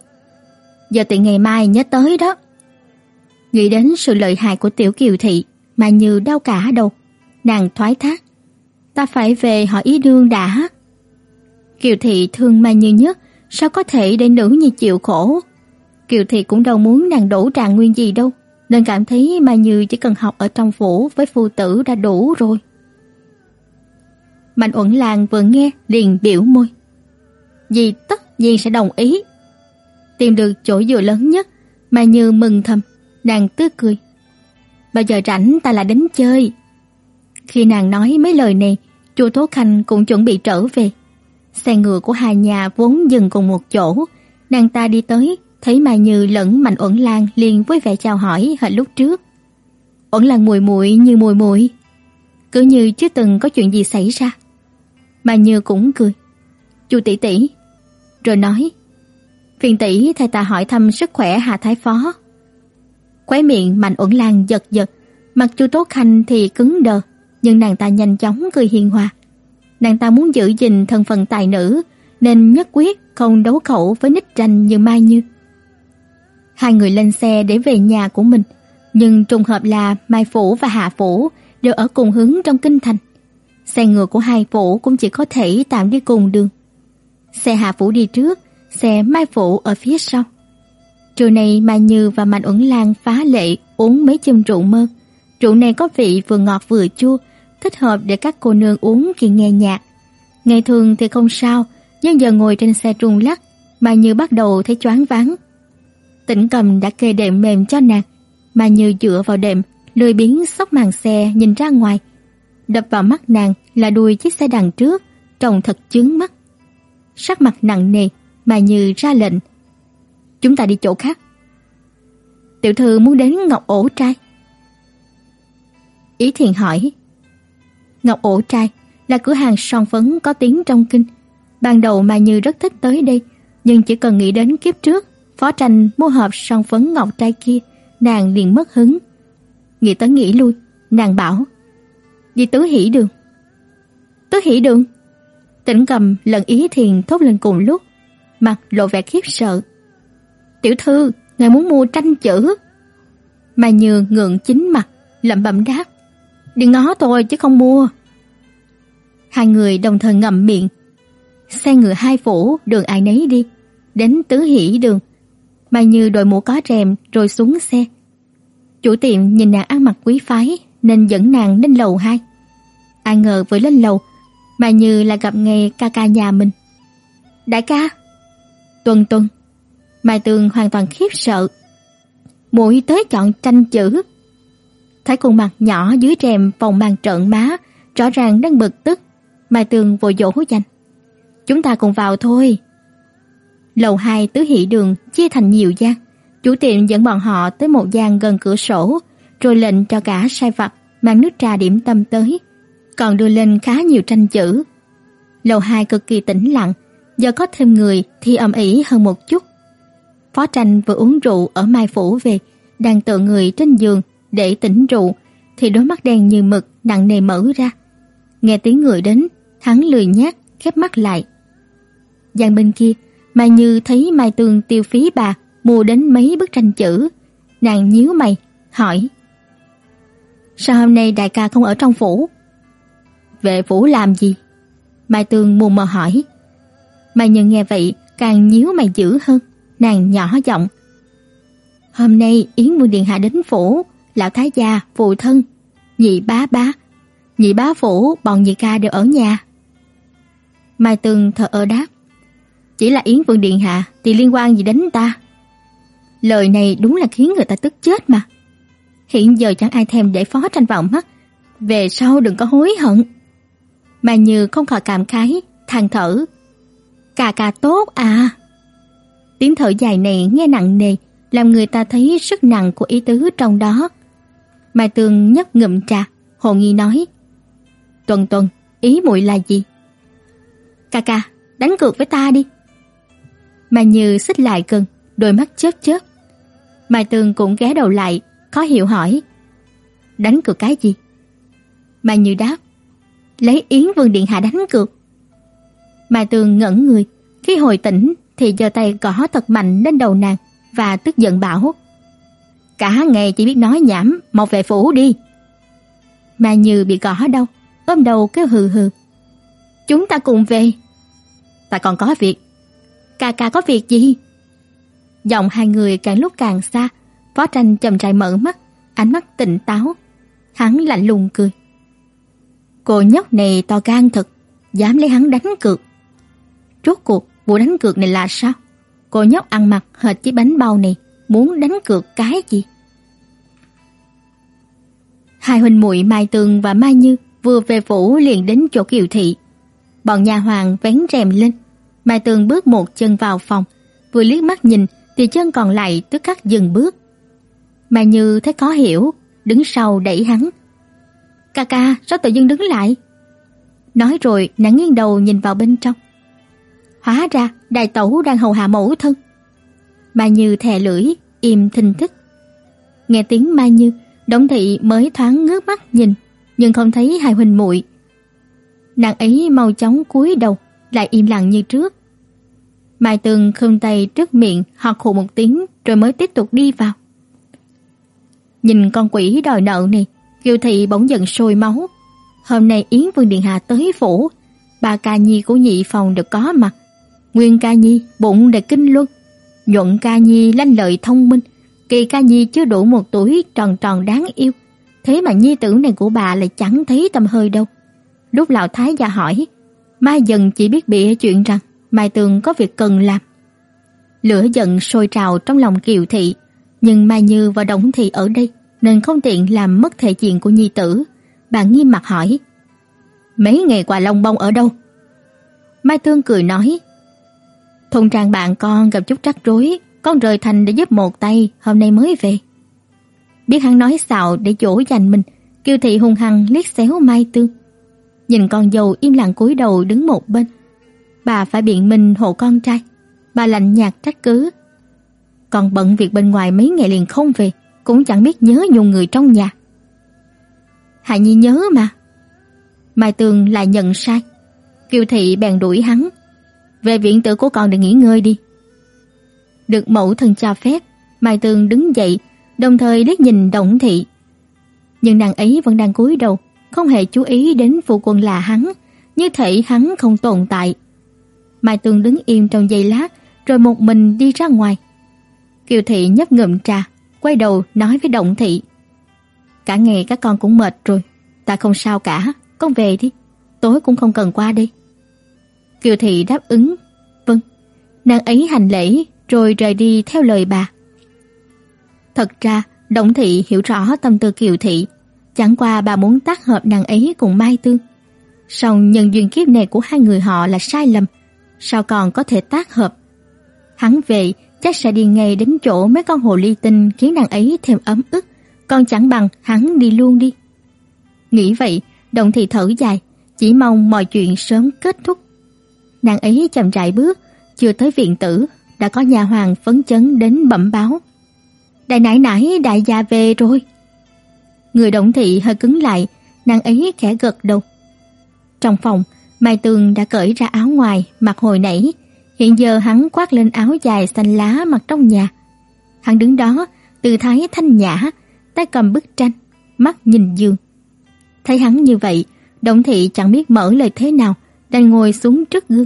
S1: giờ tiện ngày mai nhớ tới đó. Nghĩ đến sự lợi hại của tiểu kiều thị, mà Như đau cả đầu. Nàng thoái thác, ta phải về hỏi ý đương đã. Kiều thị thương mà Như nhất, sao có thể để nữ nhi chịu khổ. Kiều thị cũng đâu muốn nàng đổ tràn nguyên gì đâu, nên cảm thấy mà Như chỉ cần học ở trong phủ với phu tử đã đủ rồi. Mạnh Uẩn Lan vừa nghe liền biểu môi. Dì tất nhiên sẽ đồng ý. Tìm được chỗ dựa lớn nhất, mà Như mừng thầm, nàng tươi cười. Bao giờ rảnh ta lại đến chơi. Khi nàng nói mấy lời này, Chu Tố Khanh cũng chuẩn bị trở về. Xe ngựa của hai nhà vốn dừng cùng một chỗ, Nàng ta đi tới, thấy Mai Như lẫn Mạnh Uẩn Lan liền với vẻ chào hỏi hồi lúc trước. Uẩn Lan mùi muội như mùi muội, cứ như chưa từng có chuyện gì xảy ra. Mai Như cũng cười. "Chu tỷ tỷ." Rồi nói: "Phiền tỷ thay ta hỏi thăm sức khỏe Hạ thái phó." Khóe miệng Mạnh Uẩn Lan giật giật, mặt Chu Tố Khanh thì cứng đờ, nhưng nàng ta nhanh chóng cười hiền hòa. Nàng ta muốn giữ gìn thân phận tài nữ, nên nhất quyết không đấu khẩu với nít tranh như Mai Như. Hai người lên xe để về nhà của mình, nhưng trùng hợp là Mai phủ và Hạ phủ đều ở cùng hướng trong kinh thành. Xe ngựa của hai phủ cũng chỉ có thể tạm đi cùng đường. Xe Hạ phủ đi trước, xe Mai phủ ở phía sau. Trưa nay Mai Như và Mạnh Uẩn Lan phá lệ uống mấy chum rượu mơ. Rượu này có vị vừa ngọt vừa chua, thích hợp để các cô nương uống khi nghe nhạc. Ngày thường thì không sao, nhưng giờ ngồi trên xe trung lắc, Mai Như bắt đầu thấy choáng váng. Tỉnh Cầm đã kê đệm mềm cho nàng, Mai Như dựa vào đệm, lười biếng xốc màn xe nhìn ra ngoài. Đập vào mắt nàng là đuôi chiếc xe đằng trước, trông thật chướng mắt. Sắc mặt nặng nề, mà Như ra lệnh. Chúng ta đi chỗ khác. Tiểu thư muốn đến Ngọc Ổ Trai. Ý Thiền hỏi. Ngọc Ổ Trai là cửa hàng son phấn có tiếng trong kinh. Ban đầu Mai Như rất thích tới đây, nhưng chỉ cần nghĩ đến kiếp trước, phó tranh mua hộp son phấn ngọc trai kia, nàng liền mất hứng. Nghĩ tới nghĩ lui, nàng bảo: "Đi tứ hỷ đường." Tứ hỷ đường? Tỉnh Cầm lần ý thiền thốt lên cùng lúc, mặt lộ vẻ khiếp sợ. "Tiểu thư, ngài muốn mua tranh chữ?" Mà Như ngượng chính mặt, lẩm bẩm đáp: "Đừng ngó tôi chứ không mua." Hai người đồng thời ngậm miệng. Xe ngựa hai phủ, đường ai nấy đi, đến tứ hỷ đường. Mai Như đội mũ có rèm rồi xuống xe. Chủ tiệm nhìn nàng ăn mặc quý phái nên dẫn nàng lên lầu hai Ai ngờ vừa lên lầu, mà Như là gặp ngay ca ca nhà mình. "Đại ca." "Tuần Tuần." Mai Tường hoàn toàn khiếp sợ. Muội tới chọn tranh chữ. Thấy khuôn mặt nhỏ dưới rèm phòng màn trợn má, rõ ràng đang bực tức. Mai Tường vội dỗ dành. "Chúng ta cùng vào thôi." Lầu 2 tứ hỷ đường chia thành nhiều gian. Chủ tiệm dẫn bọn họ tới một gian gần cửa sổ, rồi lệnh cho cả sai vặt mang nước trà điểm tâm tới, còn đưa lên khá nhiều tranh chữ. Lầu 2 cực kỳ tĩnh lặng, giờ có thêm người thì ầm ĩ hơn một chút. Phó Tranh vừa uống rượu ở Mai phủ về, đang tựa người trên giường để tỉnh rượu thì đôi mắt đen như mực nặng nề mở ra. Nghe tiếng người đến, hắn lười nhác khép mắt lại. giang bên kia, Mai Như thấy Mai Tường tiêu phí bạc mua đến mấy bức tranh chữ, nàng nhíu mày hỏi: "Sao hôm nay đại ca không ở trong phủ?" Vệ phủ làm gì?" Mai Tường mù mờ hỏi. Mai Nhân nghe vậy, càng nhíu mày dữ hơn, nàng nhỏ giọng: "Hôm nay Yến Vương điện hạ đến phủ, lão thái gia, phụ thân, nhị bá bá, nhị bá phủ, bọn nhị ca đều ở nhà." Mai Tường thở ơ đáp: "Chỉ là Yến Vương điện hạ thì liên quan gì đến ta?" Lời này đúng là khiến người ta tức chết mà. Hiện giờ chẳng ai thèm để phó tranh vào mắt, về sau đừng có hối hận. Mà Như không khỏi cảm khái, than thở. Cà cà tốt à. Tiếng thở dài này nghe nặng nề, làm người ta thấy sức nặng của ý tứ trong đó. Mai Tường nhấp ngụm trà, hồ nghi nói: "Tuần Tuần, ý muội là gì?" "Ca ca, đánh cược với ta đi." mà Như xích lại gần, đôi mắt chớp chớp. Mai Tường cũng ghé đầu lại, khó hiểu hỏi: "Đánh cược cái gì?" mà Như đáp: "Lấy Yến Vương điện hạ đánh cược." Mai Tường ngẩn người, khi hồi tỉnh thì giơ tay gõ thật mạnh lên đầu nàng và tức giận bảo: "Cả ngày chỉ biết nói nhảm, mau về phủ đi." Mai Như bị gõ đâu, ôm đầu kêu hừ hừ. "Chúng ta cùng về." "Ta còn có việc." "Ca ca có việc gì?" Giọng hai người càng lúc càng xa, Phó Tranh chậm rãi mở mắt, ánh mắt tỉnh táo. Hắn lạnh lùng cười. Cô nhóc này to gan thật, dám lấy hắn đánh cược. Rốt cuộc vụ đánh cược này là sao? Cô nhóc ăn mặc hệt chiếc bánh bao này, muốn đánh cược cái gì? Hai huynh muội Mai Tường và Mai Như vừa về phủ liền đến chỗ Kiều thị. Bọn nhà hoàng vén rèm lên, Mai Tường bước một chân vào phòng, vừa liếc mắt nhìn thì chân còn lại tức khắc dừng bước. mai Như thấy khó hiểu, đứng sau đẩy hắn. "Ca ca, sao tự dưng đứng lại?" Nói rồi nàng nghiêng đầu nhìn vào bên trong. Hóa ra đại tẩu đang hầu hạ mẫu thân. Mai Như thè lưỡi, im thình thích. Nghe tiếng Mai Như, Đổng thị mới thoáng ngước mắt nhìn, nhưng không thấy hai huynh muội. Nàng ấy mau chóng cúi đầu, lại im lặng như trước. Mai Tường khum tay trước miệng, ho khụ một tiếng rồi mới tiếp tục đi vào. Nhìn con quỷ đòi nợ này, Kiều thị bỗng giận sôi máu. Hôm nay Yến Vương điện hạ tới phủ, bà ca nhi của nhị phòng được có mặt. Nguyên ca nhi bụng đầy kinh luân, nhuận ca nhi lanh lợi thông minh, kỳ ca nhi chưa đủ một tuổi tròn tròn đáng yêu. Thế mà nhi tử này của bà lại chẳng thấy tâm hơi đâu. Lúc lão thái gia hỏi, Mai dần chỉ biết bịa chuyện rằng Mai Tường có việc cần làm. Lửa giận sôi trào trong lòng Kiều thị, nhưng Mai Như và Đổng thị ở đây nên không tiện làm mất thể diện của nhi tử. Bà nghiêm mặt hỏi: "Mấy ngày qua Long Bông ở đâu?" Mai Tương cười nói: "Thôn trang bạn con gặp chút rắc rối, con rời thành để giúp một tay, hôm nay mới về." Biết hắn nói xạo để dỗ dành mình, Kiều thị hung hăng liếc xéo Mai Tương. Nhìn con dâu im lặng cúi đầu đứng một bên, bà phải biện minh hộ con trai. Bà lạnh nhạt trách cứ. Còn bận việc bên ngoài mấy ngày liền không về, cũng chẳng biết nhớ nhung người trong nhà. Hạ Nhi nhớ mà. Mai Tường lại nhận sai. Kiều thị bèn đuổi hắn. Về viện tử của con để nghỉ ngơi đi. Được mẫu thân cho phép, Mai Tường đứng dậy, đồng thời liếc nhìn Động thị. Nhưng nàng ấy vẫn đang cúi đầu, không hề chú ý đến phụ quân là hắn, như thể hắn không tồn tại. Mai Tường đứng im trong giây lát, rồi một mình đi ra ngoài. Kiều thị nhấp ngụm trà, quay đầu nói với Động thị: "Cả ngày các con cũng mệt rồi, ta không sao cả, con về đi, tối cũng không cần qua đi Kiều thị đáp ứng: "Vâng." Nàng ấy hành lễ rồi rời đi theo lời bà. Thật ra, Động thị hiểu rõ tâm tư Kiều thị, chẳng qua bà muốn tác hợp nàng ấy cùng Mai Tương. Song nhân duyên kiếp này của hai người họ là sai lầm, sao còn có thể tác hợp. Hắn về chắc sẽ đi ngay đến chỗ mấy con hồ ly tinh khiến nàng ấy thêm ấm ức, còn chẳng bằng hắn đi luôn đi. Nghĩ vậy, đồng Thị thở dài, chỉ mong mọi chuyện sớm kết thúc. Nàng ấy chậm rãi bước, chưa tới viện tử, đã có nhà hoàng phấn chấn đến bẩm báo. Đại nãi nãi đại gia về rồi. Người đồng Thị hơi cứng lại, nàng ấy khẽ gật đầu. Trong phòng, Mai Tường đã cởi ra áo ngoài mặc hồi nãy, hiện giờ hắn khoác lên áo dài xanh lá mặc trong nhà. Hắn đứng đó, tư thái thanh nhã, tay cầm bức tranh, mắt nhìn dương. Thấy hắn như vậy, Động thị chẳng biết mở lời thế nào, đành ngồi xuống trước gương.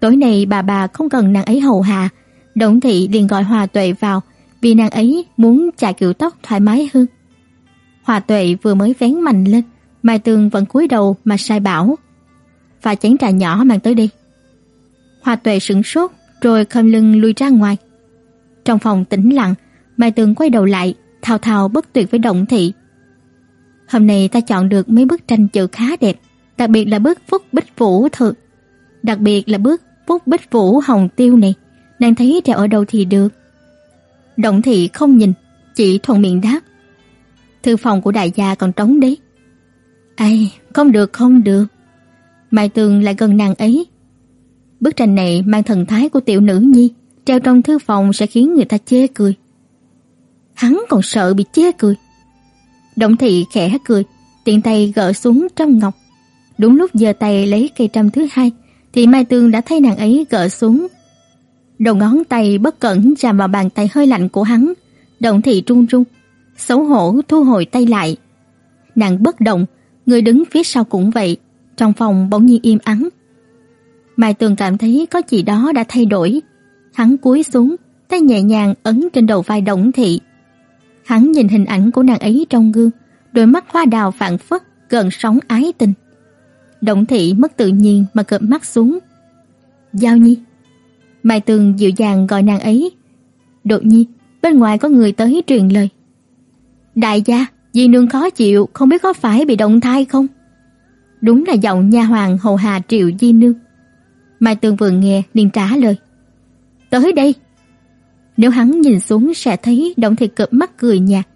S1: Tối nay bà bà không cần nàng ấy hầu hạ, Động thị liền gọi Hòa Tuệ vào, vì nàng ấy muốn chải kiểu tóc thoải mái hơn. Hòa Tuệ vừa mới vén mạnh lên, Mai Tường vẫn cúi đầu mà sai bảo và chén trà nhỏ mang tới đi. Hoa Tuệ sững sốt, rồi khom lưng lui ra ngoài. Trong phòng tĩnh lặng, Mai Tường quay đầu lại, thao thao bất tuyệt với Động Thị. Hôm nay ta chọn được mấy bức tranh chữ khá đẹp, đặc biệt là bức Phúc Bích Vũ thực, Đặc biệt là bức Phúc Bích Vũ Hồng Tiêu này, nàng thấy treo ở đâu thì được. Động Thị không nhìn, chỉ thuận miệng đáp. Thư phòng của đại gia còn trống đấy. Ai, không được không được. Mai Tường lại gần nàng ấy. Bức tranh này mang thần thái của tiểu nữ nhi, treo trong thư phòng sẽ khiến người ta chê cười. Hắn còn sợ bị chê cười. Động thị khẽ cười, tiện tay gỡ xuống trong ngọc. Đúng lúc giơ tay lấy cây trăm thứ hai, thì Mai tương đã thấy nàng ấy gỡ xuống. Đầu ngón tay bất cẩn chạm vào bàn tay hơi lạnh của hắn, động thị run run xấu hổ thu hồi tay lại. Nàng bất động, người đứng phía sau cũng vậy, trong phòng bỗng nhiên im ắng. Mai Tường cảm thấy có gì đó đã thay đổi. Hắn cúi xuống, tay nhẹ nhàng ấn trên đầu vai Đổng Thị. Hắn nhìn hình ảnh của nàng ấy trong gương, đôi mắt hoa đào phản phất, gần sóng ái tình. Đổng Thị mất tự nhiên mà cụp mắt xuống. Giao Nhi. Mai Tường dịu dàng gọi nàng ấy. Đột nhiên, bên ngoài có người tới truyền lời. Đại gia, Di nương khó chịu, không biết có phải bị động thai không? Đúng là giọng nha hoàng hầu hạ Triệu Di nương. Mai Tường vừa nghe liền trả lời. tới đây. Nếu hắn nhìn xuống sẽ thấy Động Thị cụp mắt cười nhạt.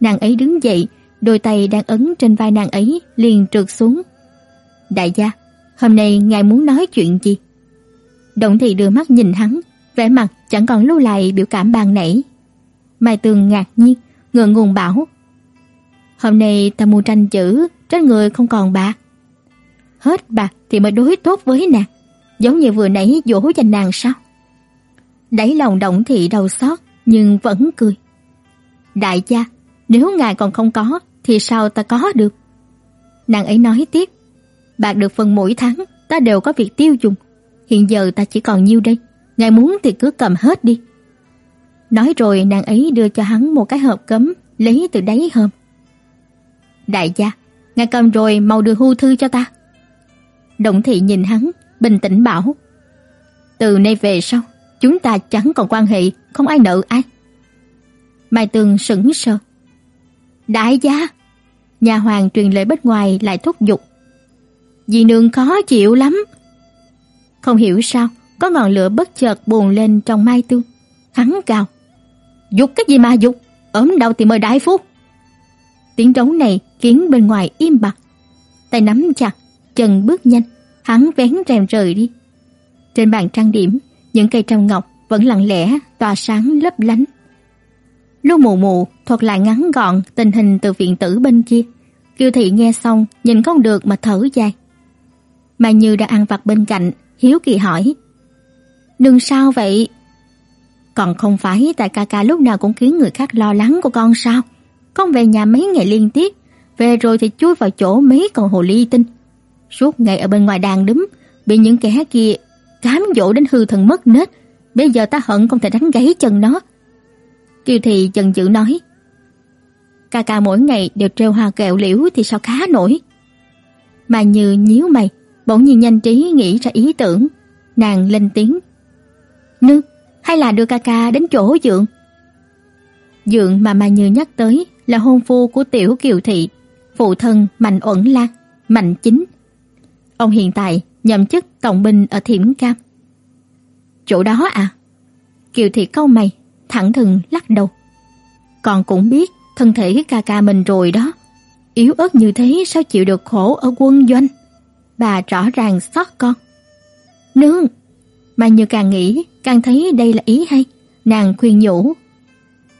S1: Nàng ấy đứng dậy, đôi tay đang ấn trên vai nàng ấy liền trượt xuống. Đại gia, hôm nay ngài muốn nói chuyện gì? Động Thị đưa mắt nhìn hắn, vẻ mặt chẳng còn lưu lại biểu cảm bàn nãy. Mai Tường ngạc nhiên, ngượng ngùng bảo: "Hôm nay ta mua tranh chữ, trên người không còn bạc. Hết bạc thì mới đối tốt với nàng, giống như vừa nãy dỗ dành nàng sao?" Đáy lòng Động Thị đau xót nhưng vẫn cười. "Đại gia, nếu ngài còn không có thì sao ta có được?" Nàng ấy nói tiếp: "Bạc được phần mỗi tháng, ta đều có việc tiêu dùng, hiện giờ ta chỉ còn nhiêu đây, ngài muốn thì cứ cầm hết đi." Nói rồi nàng ấy đưa cho hắn một cái hộp cấm lấy từ đáy hòm. Đại gia, ngài cầm rồi mau đưa hưu thư cho ta. Động thị nhìn hắn, bình tĩnh bảo. Từ nay về sau, chúng ta chẳng còn quan hệ, không ai nợ ai. Mai Tường sững sờ. Đại gia, nhà hoàng truyền lời bên ngoài lại thúc giục. Dì nương khó chịu lắm. Không hiểu sao, có ngọn lửa bất chợt bùng lên trong Mai Tương. Hắn gào: Dục cái gì mà dục, ốm đau thì mời đại phu. Tiếng trống này khiến bên ngoài im bặt. Tay nắm chặt, chân bước nhanh, hắn vén rèm rời đi. Trên bàn trang điểm, những cây trầm ngọc vẫn lặng lẽ tỏa sáng lấp lánh. Lưu Mù Mù thuật lại ngắn gọn tình hình từ viện tử bên kia. Kiều thị nghe xong, nhìn không được mà thở dài. Mà Như đã ăn vặt bên cạnh, hiếu kỳ hỏi: "Đừng sao vậy, còn không phải tại ca ca lúc nào cũng khiến người khác lo lắng của con sao? Con về nhà mấy ngày liên tiếp, về rồi thì chui vào chỗ mấy con hồ ly tinh. Suốt ngày ở bên ngoài đàn đúm, bị những kẻ kia cám dỗ đến hư thần mất nết. Bây giờ ta hận không thể đánh gãy chân nó. Kiều Thị chần chừ nói. Ca ca mỗi ngày đều treo hoa kẹo liễu thì sao khá nổi. Mà như nhíu mày, bỗng nhiên nhanh trí nghĩ ra ý tưởng. Nàng lên tiếng. Nương, hay là đưa ca ca đến chỗ Dượng? Dượng mà mà Như nhắc tới là hôn phu của tiểu Kiều thị, phụ thân Mạnh Uẩn Lan, Mạnh Chính. Ông hiện tại nhậm chức tổng binh ở Thiểm Cam. Chỗ đó à? Kiều thị câu mày, thẳng thừng lắc đầu. Con cũng biết thân thể ca ca mình rồi đó. Yếu ớt như thế sao chịu được khổ ở quân doanh? Bà rõ ràng xót con. Nương, mà như càng nghĩ, càng thấy đây là ý hay, nàng khuyên nhủ.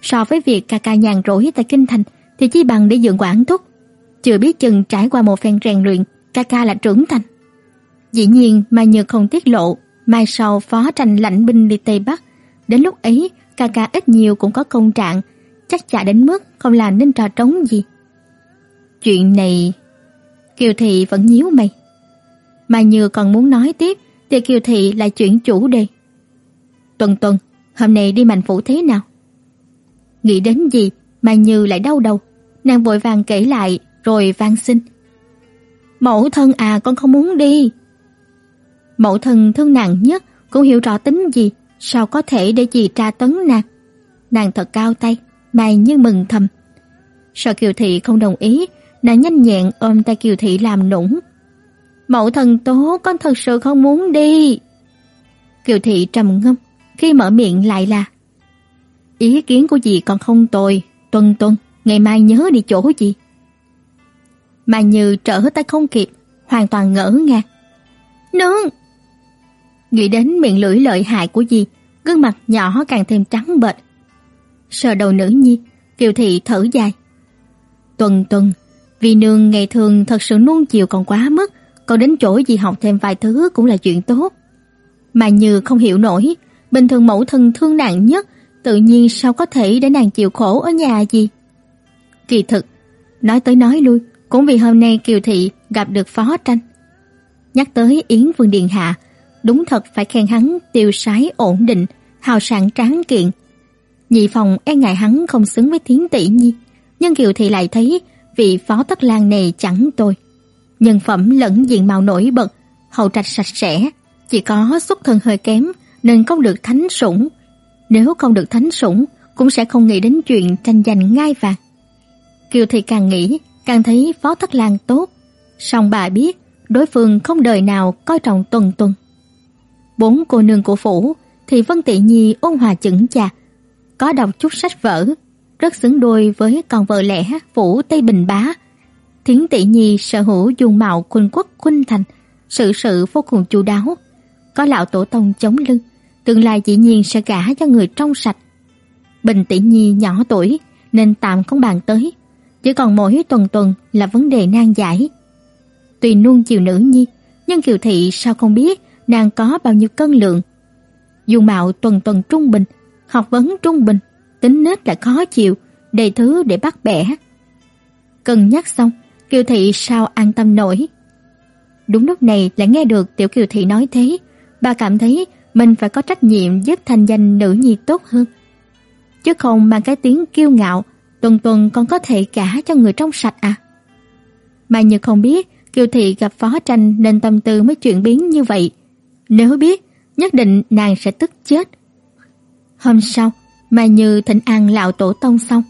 S1: So với việc ca ca nhàn rỗi tại kinh thành thì chỉ bằng để dưỡng quản thúc. Chưa biết chừng trải qua một phen rèn luyện, ca ca là trưởng thành. Dĩ nhiên mai như không tiết lộ, mai sau phó tranh lãnh binh đi Tây Bắc, đến lúc ấy ca ca ít nhiều cũng có công trạng, chắc chả đến mức không làm nên trò trống gì. Chuyện này Kiều thị vẫn nhíu mày. mai Như còn muốn nói tiếp thì Kiều Thị lại chuyển chủ đề. Tuần tuần, hôm nay đi mạnh phủ thế nào? Nghĩ đến gì mai Như lại đau đầu, nàng vội vàng kể lại rồi van xin. Mẫu thân à con không muốn đi. Mẫu thân thương nàng nhất cũng hiểu rõ tính gì, sao có thể để gì tra tấn nàng. Nàng thật cao tay, mày như mừng thầm. Sợ Kiều Thị không đồng ý, nàng nhanh nhẹn ôm tay Kiều Thị làm nũng, Mẫu thần tố con thật sự không muốn đi. Kiều thị trầm ngâm, khi mở miệng lại là Ý kiến của dì còn không tồi, tuần tuần, ngày mai nhớ đi chỗ gì. Mà như trở tay không kịp, hoàn toàn ngỡ ngàng. Nương! Nghĩ đến miệng lưỡi lợi hại của dì, gương mặt nhỏ càng thêm trắng bệch. Sờ đầu nữ nhi, Kiều thị thở dài. Tuần tuần, vì nương ngày thường thật sự nuông chiều còn quá mức, còn đến chỗ gì học thêm vài thứ cũng là chuyện tốt. Mà Như không hiểu nổi, bình thường mẫu thân thương nàng nhất, tự nhiên sao có thể để nàng chịu khổ ở nhà gì. Kỳ thực, nói tới nói lui, cũng vì hôm nay Kiều Thị gặp được phó tranh. Nhắc tới Yến Vương Điện Hạ, đúng thật phải khen hắn tiêu sái ổn định, hào sảng tráng kiện. Nhị phòng e ngại hắn không xứng với thiến tỷ nhi, nhưng Kiều Thị lại thấy vị phó tất lang này chẳng tồi nhân phẩm lẫn diện mạo nổi bật, hậu trạch sạch sẽ, chỉ có xuất thân hơi kém nên không được thánh sủng. Nếu không được thánh sủng, cũng sẽ không nghĩ đến chuyện tranh giành ngai vàng. Kiều Thị càng nghĩ, càng thấy Phó Thất Lang tốt, song bà biết đối phương không đời nào coi trọng Tuần Tuần. Bốn cô nương của phủ thì Vân Tị Nhi ôn hòa chững chạc, có đọc chút sách vở, rất xứng đôi với con vợ lẽ phủ Tây Bình Bá. Thiến Tị Nhi sở hữu dung mạo khuynh quốc khuynh thành, sự sự vô cùng chu đáo, có lão tổ tông chống lưng, tương lai dĩ nhiên sẽ gả cho người trong sạch. Bình Tỷ Nhi nhỏ tuổi nên tạm không bàn tới, chỉ còn mỗi tuần tuần là vấn đề nan giải. Tùy nuông chiều nữ nhi, nhưng Kiều thị sao không biết nàng có bao nhiêu cân lượng. Dung mạo tuần tuần trung bình, học vấn trung bình, tính nết lại khó chịu, đầy thứ để bắt bẻ. Cân nhắc xong, Kiều thị sao an tâm nổi. Đúng lúc này lại nghe được tiểu Kiều thị nói thế, bà cảm thấy mình phải có trách nhiệm giúp thành danh nữ nhi tốt hơn. Chứ không mang cái tiếng kiêu ngạo, tuần tuần còn có thể cả cho người trong sạch à. Mà như không biết, Kiều thị gặp phó tranh nên tâm tư mới chuyển biến như vậy. Nếu biết, nhất định nàng sẽ tức chết. Hôm sau, Mai Như thỉnh an lão tổ tông xong,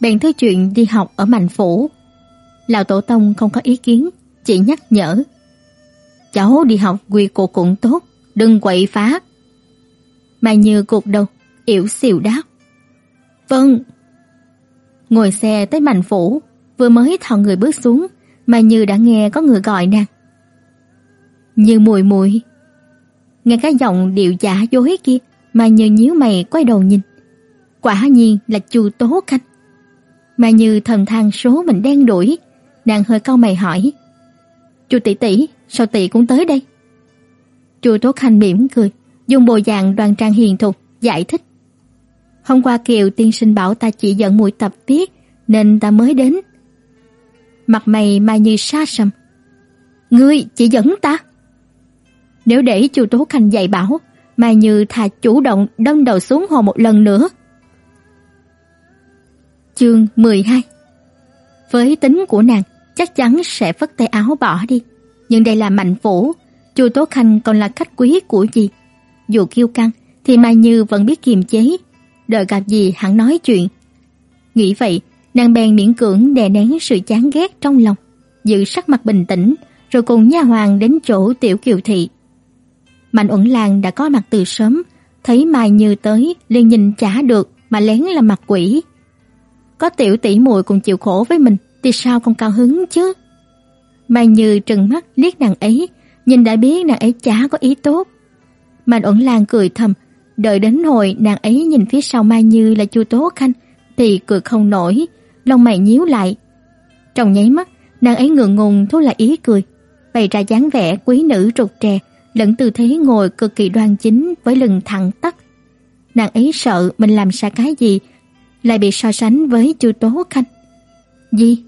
S1: bèn thư chuyện đi học ở Mạnh Phủ. Lão tổ tông không có ý kiến, chỉ nhắc nhở. Cháu đi học quy củ cũng tốt, đừng quậy phá. Mai Như cụt đầu, yểu xìu đáp. Vâng. Ngồi xe tới Mạnh Phủ, vừa mới thò người bước xuống, Mai Như đã nghe có người gọi nàng. Như mùi mùi. Nghe cái giọng điệu giả dối kia, mà Như nhíu mày quay đầu nhìn. Quả nhiên là Chu Tố Khanh. mà Như thầm than số mình đen đuổi, nàng hơi cau mày hỏi: "Chu tỷ tỷ, sao tỷ cũng tới đây?" Chu Tố Khanh mỉm cười, dùng bộ dạng đoan trang hiền thục giải thích: "Hôm qua Kiều tiên sinh bảo ta chỉ dẫn muội tập tiết nên ta mới đến." Mặt mày Mai Như sa sầm. "Ngươi chỉ dẫn ta?" Nếu để Chu Tố Khanh dạy bảo, Mai Như thà chủ động đâm đầu xuống hồ một lần nữa. Chương 12 Với tính của nàng, chắc chắn sẽ vất tay áo bỏ đi. Nhưng đây là mạnh phủ, Chu Tố Khanh còn là khách quý của gì. Dù kiêu căng, thì Mai Như vẫn biết kiềm chế. Đợi gặp gì hẳn nói chuyện. Nghĩ vậy, nàng bèn miễn cưỡng đè nén sự chán ghét trong lòng, giữ sắc mặt bình tĩnh, rồi cùng nha hoàng đến chỗ tiểu kiều thị. Mạnh Uẩn Lan đã có mặt từ sớm, thấy Mai Như tới, liền nhìn chả được mà lén làm mặt quỷ. Có tiểu tỷ muội cùng chịu khổ với mình thì sao không cao hứng chứ? Mai Như trừng mắt liếc nàng ấy, nhìn đã biết nàng ấy chả có ý tốt. Mạnh Uẩn Lan cười thầm, đợi đến hồi nàng ấy nhìn phía sau Mai Như là Chu Tố Khanh thì cười không nổi, lông mày nhíu lại. Trong nháy mắt, nàng ấy ngượng ngùng thu lại ý cười, bày ra dáng vẻ quý nữ trục trè, lẫn tư thế ngồi cực kỳ đoan chính với lưng thẳng tắp. Nàng ấy sợ mình làm sai cái gì lại bị so sánh với Chu Tố Khanh. Gì?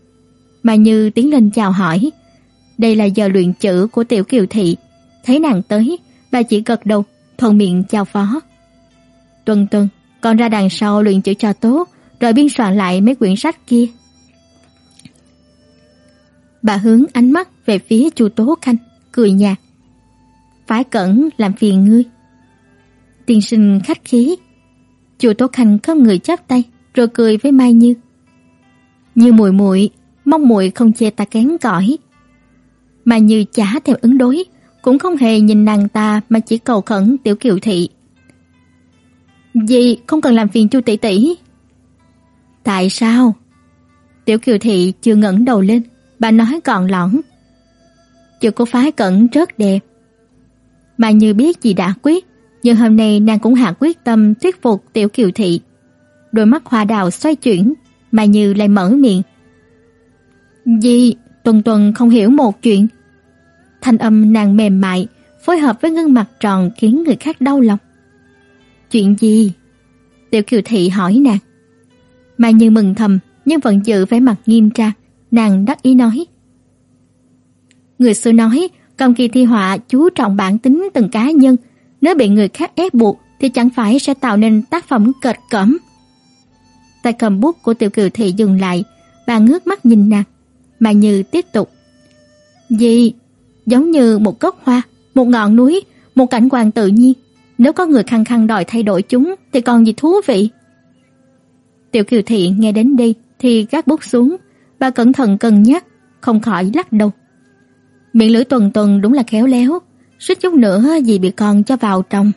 S1: Mà Như tiến lên chào hỏi. Đây là giờ luyện chữ của Tiểu Kiều thị, thấy nàng tới, bà chỉ gật đầu, thuận miệng chào phó. Tuần Tuần, con ra đằng sau luyện chữ cho tốt, rồi biên soạn lại mấy quyển sách kia. Bà hướng ánh mắt về phía Chu Tố Khanh, cười nhạt. Phải cẩn làm phiền ngươi. Tiên sinh khách khí. Chu Tố Khanh không người chắp tay, rồi cười với Mai Như. Như muội muội, mong muội không chê ta kén cỏi. Mai Như chả theo ứng đối, cũng không hề nhìn nàng ta mà chỉ cầu khẩn tiểu Kiều thị. "Dì không cần làm phiền Chu tỷ tỷ." "Tại sao?" Tiểu Kiều thị chưa ngẩng đầu lên, bà nói còn lỏng "Chữ cô phái cẩn rất đẹp." Mà Như biết gì đã quyết, nhưng hôm nay nàng cũng hạ quyết tâm thuyết phục tiểu Kiều thị đôi mắt hoa đào xoay chuyển, mà Như lại mở miệng. "Gì? Tuần Tuần không hiểu một chuyện." Thanh âm nàng mềm mại, phối hợp với gương mặt tròn khiến người khác đau lòng. "Chuyện gì?" Tiểu Kiều thị hỏi nàng. Mà Như mừng thầm, nhưng vẫn giữ vẻ mặt nghiêm trang, nàng đắc ý nói: Người xưa nói, trong kỳ thi họa chú trọng bản tính từng cá nhân, nếu bị người khác ép buộc thì chẳng phải sẽ tạo nên tác phẩm kịch cẩm. Tay cầm bút của tiểu kiều thị dừng lại, bà ngước mắt nhìn nàng. Mà Như tiếp tục. Gì? Giống như một gốc hoa, một ngọn núi, một cảnh quan tự nhiên. Nếu có người khăng khăng đòi thay đổi chúng thì còn gì thú vị? Tiểu Kiều Thị nghe đến đây thì gác bút xuống, bà cẩn thận cân nhắc, không khỏi lắc đầu. Miệng lưỡi tuần tuần đúng là khéo léo, suýt chút nữa gì bị con cho vào trong.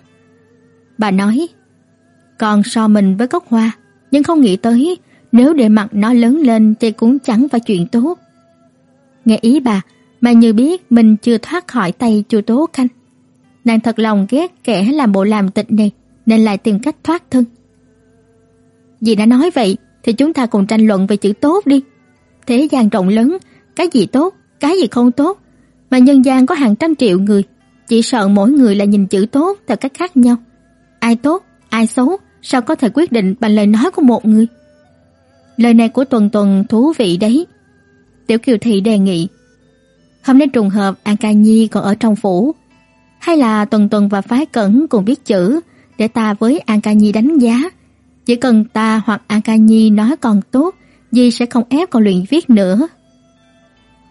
S1: Bà nói, con so mình với cốc hoa, nhưng không nghĩ tới nếu để mặt nó lớn lên thì cũng chẳng phải chuyện tốt. Nghe ý bà, mà như biết mình chưa thoát khỏi tay chu Tố Khanh. Nàng thật lòng ghét kẻ làm bộ làm tịch này, nên lại tìm cách thoát thân. Dì đã nói vậy, thì chúng ta cùng tranh luận về chữ tốt đi. Thế gian rộng lớn, cái gì tốt, cái gì không tốt, mà nhân gian có hàng trăm triệu người, chỉ sợ mỗi người là nhìn chữ tốt theo cách khác nhau. Ai tốt, ai xấu, sao có thể quyết định bằng lời nói của một người? Lời này của Tuần Tuần thú vị đấy. Tiểu Kiều Thị đề nghị. Hôm nay trùng hợp An Ca Nhi còn ở trong phủ, hay là Tuần Tuần và Phái Cẩn cùng biết chữ để ta với An Ca Nhi đánh giá. Chỉ cần ta hoặc An Ca Nhi nói còn tốt, Di sẽ không ép con luyện viết nữa.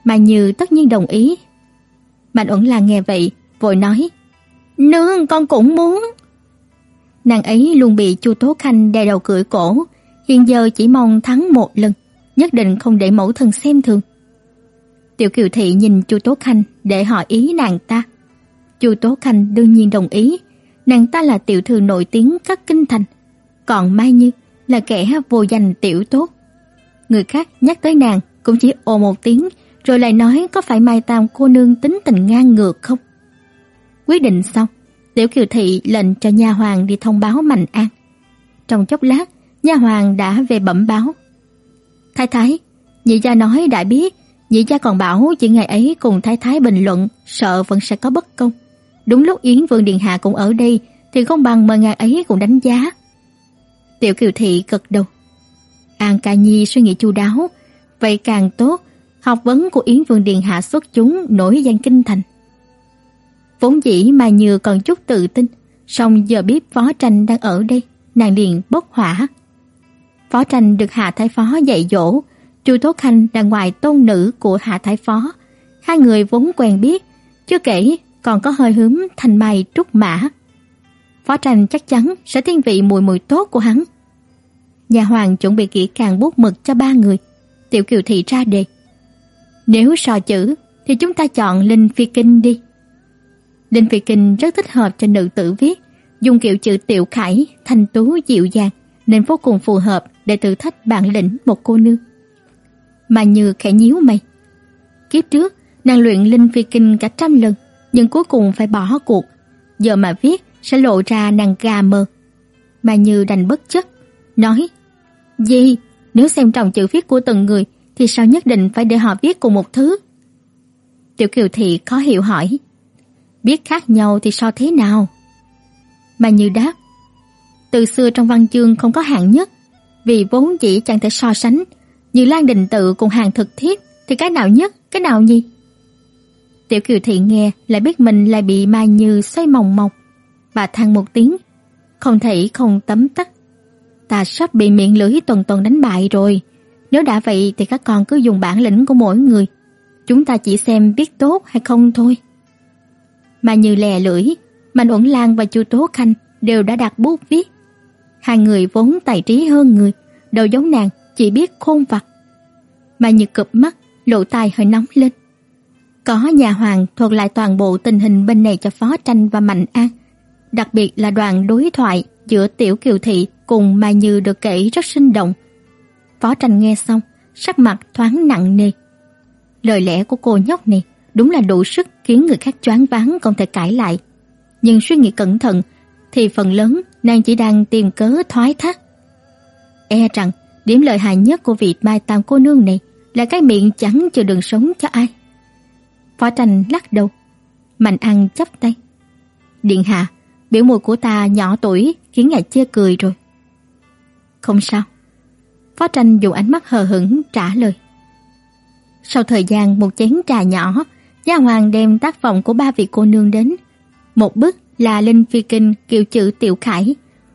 S1: Mà Như tất nhiên đồng ý. Mạnh Uẩn là nghe vậy, vội nói: "Nương, con cũng muốn." Nàng ấy luôn bị Chu Tố Khanh đè đầu cưỡi cổ, hiện giờ chỉ mong thắng một lần, nhất định không để mẫu thân xem thường. Tiểu Kiều thị nhìn Chu Tố Khanh để hỏi ý nàng ta. Chu Tố Khanh đương nhiên đồng ý, nàng ta là tiểu thư nổi tiếng các kinh thành, còn Mai Như là kẻ vô danh tiểu tốt. Người khác nhắc tới nàng cũng chỉ ồ một tiếng rồi lại nói có phải Mai Tam cô nương tính tình ngang ngược không. Quyết định xong, Tiểu Kiều thị lệnh cho nha hoàng đi thông báo Mạnh An. Trong chốc lát, nha hoàng đã về bẩm báo. Thái thái, nhị gia nói đã biết, nhị gia còn bảo chỉ ngày ấy cùng thái thái bình luận, sợ vẫn sẽ có bất công. Đúng lúc Yến Vương Điện Hạ cũng ở đây thì không bằng mời ngài ấy cũng đánh giá. Tiểu Kiều Thị gật đầu. An Ca Nhi suy nghĩ chu đáo, vậy càng tốt, học vấn của Yến Vương Điện Hạ xuất chúng nổi danh kinh thành. Vốn dĩ mà Như còn chút tự tin, song giờ biết Phó Tranh đang ở đây, nàng liền bốc hỏa. Phó Tranh được Hạ Thái Phó dạy dỗ, Chu Tố Khanh là ngoài tôn nữ của Hạ Thái Phó, hai người vốn quen biết, chưa kể còn có hơi hướng thành mày trúc mã. Phó Tranh chắc chắn sẽ thiên vị mùi mùi tốt của hắn. Nhà hoàng chuẩn bị kỹ càng bút mực cho ba người. Tiểu Kiều Thị ra đề. Nếu so chữ thì chúng ta chọn Linh Phi Kinh đi. Linh Phi Kinh rất thích hợp cho nữ tử viết, dùng kiểu chữ tiểu khải, thanh tú dịu dàng nên vô cùng phù hợp để thử thách bản lĩnh một cô nương. Mà Như khẽ nhíu mày. Kiếp trước, nàng luyện Linh Phi Kinh cả trăm lần, nhưng cuối cùng phải bỏ cuộc. Giờ mà viết sẽ lộ ra nàng gà mờ. Mà Như đành bất chấp, nói: "Gì, nếu xem trọng chữ viết của từng người thì sao nhất định phải để họ viết cùng một thứ?" Tiểu Kiều thị khó hiểu hỏi: "Biết khác nhau thì so thế nào?" Mà Như đáp: "Từ xưa trong văn chương không có hạng nhất, vì vốn chỉ chẳng thể so sánh, như Lan Đình tự cùng hàng thực thiết thì cái nào nhất, cái nào nhì? Tiểu Kiều Thị nghe lại biết mình lại bị Mai Như xoay mòng mọc. Bà than một tiếng, không thể không tấm tắc. Ta sắp bị miệng lưỡi tuần tuần đánh bại rồi. Nếu đã vậy thì các con cứ dùng bản lĩnh của mỗi người. Chúng ta chỉ xem biết tốt hay không thôi. Mà như lè lưỡi, Mạnh Uẩn Lan và Chu Tố Khanh đều đã đặt bút viết. Hai người vốn tài trí hơn người, đầu giống nàng chỉ biết khôn vặt. Mà như cụp mắt, lộ tai hơi nóng lên. Có nhà hoàng thuật lại toàn bộ tình hình bên này cho Phó Tranh và Mạnh An. Đặc biệt là đoạn đối thoại giữa Tiểu Kiều Thị cùng Mai Như được kể rất sinh động. Phó Tranh nghe xong, sắc mặt thoáng nặng nề. Lời lẽ của cô nhóc này đúng là đủ sức khiến người khác choáng váng không thể cãi lại. Nhưng suy nghĩ cẩn thận thì phần lớn nàng chỉ đang tìm cớ thoái thác. E rằng điểm lợi hại nhất của vị Mai Tam cô nương này là cái miệng chẳng chừa đường sống cho ai. Phó Tranh lắc đầu. Mạnh ăn chắp tay. Điện hạ, biểu mùi của ta nhỏ tuổi khiến ngài chê cười rồi. Không sao. Phó Tranh dùng ánh mắt hờ hững trả lời. Sau thời gian một chén trà nhỏ, gia hoàng đem tác phẩm của ba vị cô nương đến. Một bức là Linh Phi Kinh kiểu chữ Tiểu Khải,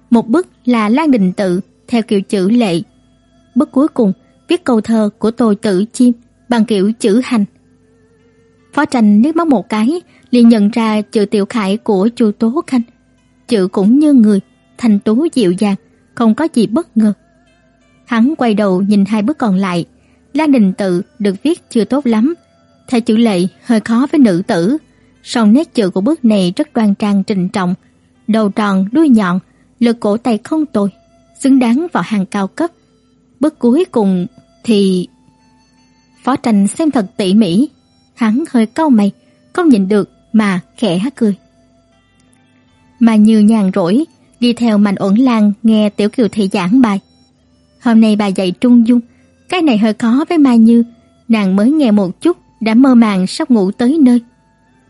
S1: một bức là Lan Đình Tự theo kiểu chữ Lệ. Bức cuối cùng viết câu thơ của Tô Tử Chim bằng kiểu chữ Hành. Phó Tranh liếc mắt một cái, liền nhận ra chữ tiểu khải của Chu Tố Khanh. Chữ cũng như người, thanh tú dịu dàng, không có gì bất ngờ. Hắn quay đầu nhìn hai bức còn lại, Lan Đình Tự được viết chưa tốt lắm, theo chữ lệ hơi khó với nữ tử, song nét chữ của bức này rất đoan trang trịnh trọng, đầu tròn, đuôi nhọn, lực cổ tay không tồi, xứng đáng vào hàng cao cấp. bức cuối cùng thì Phó Tranh xem thật tỉ mỉ, hắn hơi cau mày, không nhìn được mà khẽ hát cười. Mà như nhàn rỗi, đi theo Mạnh Uẩn Lan nghe Tiểu Kiều thị giảng bài. Hôm nay bà dạy trung dung, cái này hơi khó với Mai Như, nàng mới nghe một chút đã mơ màng sắp ngủ tới nơi.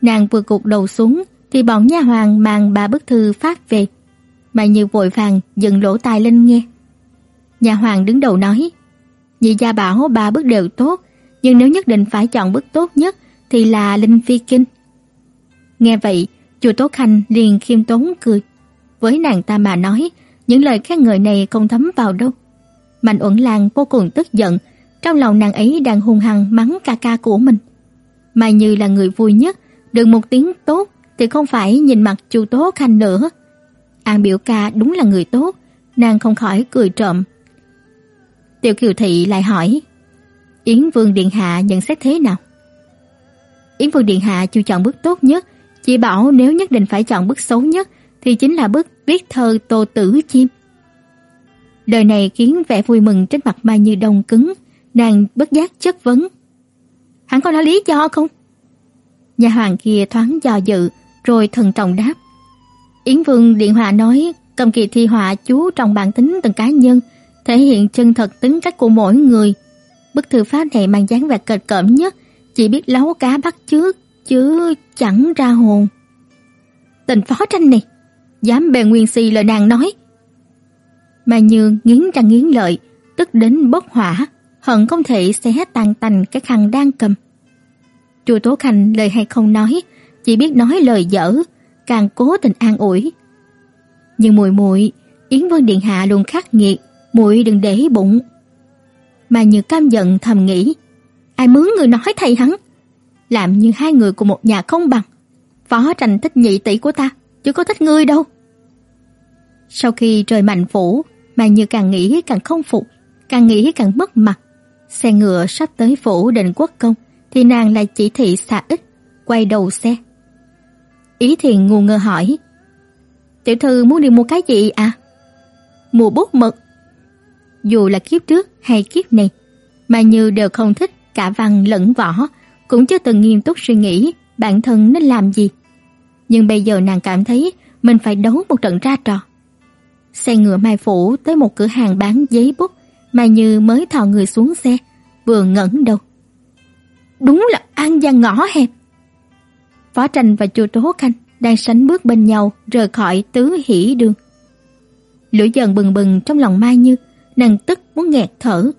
S1: Nàng vừa gục đầu xuống thì bọn nha hoàng mang ba bức thư phát về. Mai Như vội vàng dựng lỗ tai lên nghe. nhà hoàng đứng đầu nói: "Nhị gia bảo ba bức đều tốt, nhưng nếu nhất định phải chọn bức tốt nhất thì là Linh Phi Kinh." Nghe vậy, Chu Tố Khanh liền khiêm tốn cười. Với nàng ta mà nói, những lời khen ngợi này không thấm vào đâu. Mạnh Uẩn Lan vô cùng tức giận, trong lòng nàng ấy đang hung hăng mắng ca ca của mình. Mai Như là người vui nhất, được một tiếng tốt thì không phải nhìn mặt Chu Tố Khanh nữa. An biểu ca đúng là người tốt, nàng không khỏi cười trộm. Tiểu Kiều Thị lại hỏi, Yến Vương Điện Hạ nhận xét thế nào? Yến Vương Điện Hạ chưa chọn bước tốt nhất, chỉ bảo nếu nhất định phải chọn bức xấu nhất thì chính là bức viết thơ Tô Tử Chim. Đời này khiến vẻ vui mừng trên mặt Mai Như đông cứng, nàng bất giác chất vấn. Hắn có nói lý do không? Nhà hoàng kia thoáng do dự, rồi thần trọng đáp. Yến Vương Điện Hòa nói cầm kỳ thi họa chú trong bản tính từng cá nhân, thể hiện chân thật tính cách của mỗi người. Bức thư pháp này mang dáng vẻ kịch cỡm nhất, chỉ biết lấu cá bắt trước, chứ chẳng ra hồn. Tình phó tranh này, dám bề nguyên si lời nàng nói. Mà như nghiến răng nghiến lợi, tức đến bốc hỏa, hận không thể xé tan tành cái khăn đang cầm. Chu Tố Khanh lời hay không nói, chỉ biết nói lời dở, càng cố tình an ủi. Nhưng muội muội, Yến Vân điện hạ luôn khắc nghiệt, muội đừng để bụng. Mà Như cam giận thầm nghĩ, ai mướn người nói thầy hắn, làm như hai người cùng một nhà không bằng. Phó Tranh thích nhị tỷ của ta, chứ có thích ngươi đâu. Sau khi trời mạnh phủ, mà Như càng nghĩ càng không phục, càng nghĩ càng mất mặt. Xe ngựa sắp tới phủ định quốc công, thì nàng lại chỉ thị xạ ít, quay đầu xe. Ý thiền ngu ngơ hỏi, Tiểu thư muốn đi mua cái gì à? Mua bút mực. Dù là kiếp trước hay kiếp này, mà Như đều không thích cả văn lẫn võ, cũng chưa từng nghiêm túc suy nghĩ bản thân nên làm gì. Nhưng bây giờ nàng cảm thấy mình phải đấu một trận ra trò. Xe ngựa Mai Phủ tới một cửa hàng bán giấy bút, Mai Như mới thò người xuống xe, vừa ngẩng đầu. Đúng là an gian ngõ hẹp. Phó Tranh và Chu Tố Khanh đang sánh bước bên nhau rời khỏi tứ hỷ đường. Lửa giận bừng bừng trong lòng Mai Như, nàng tức muốn nghẹt thở.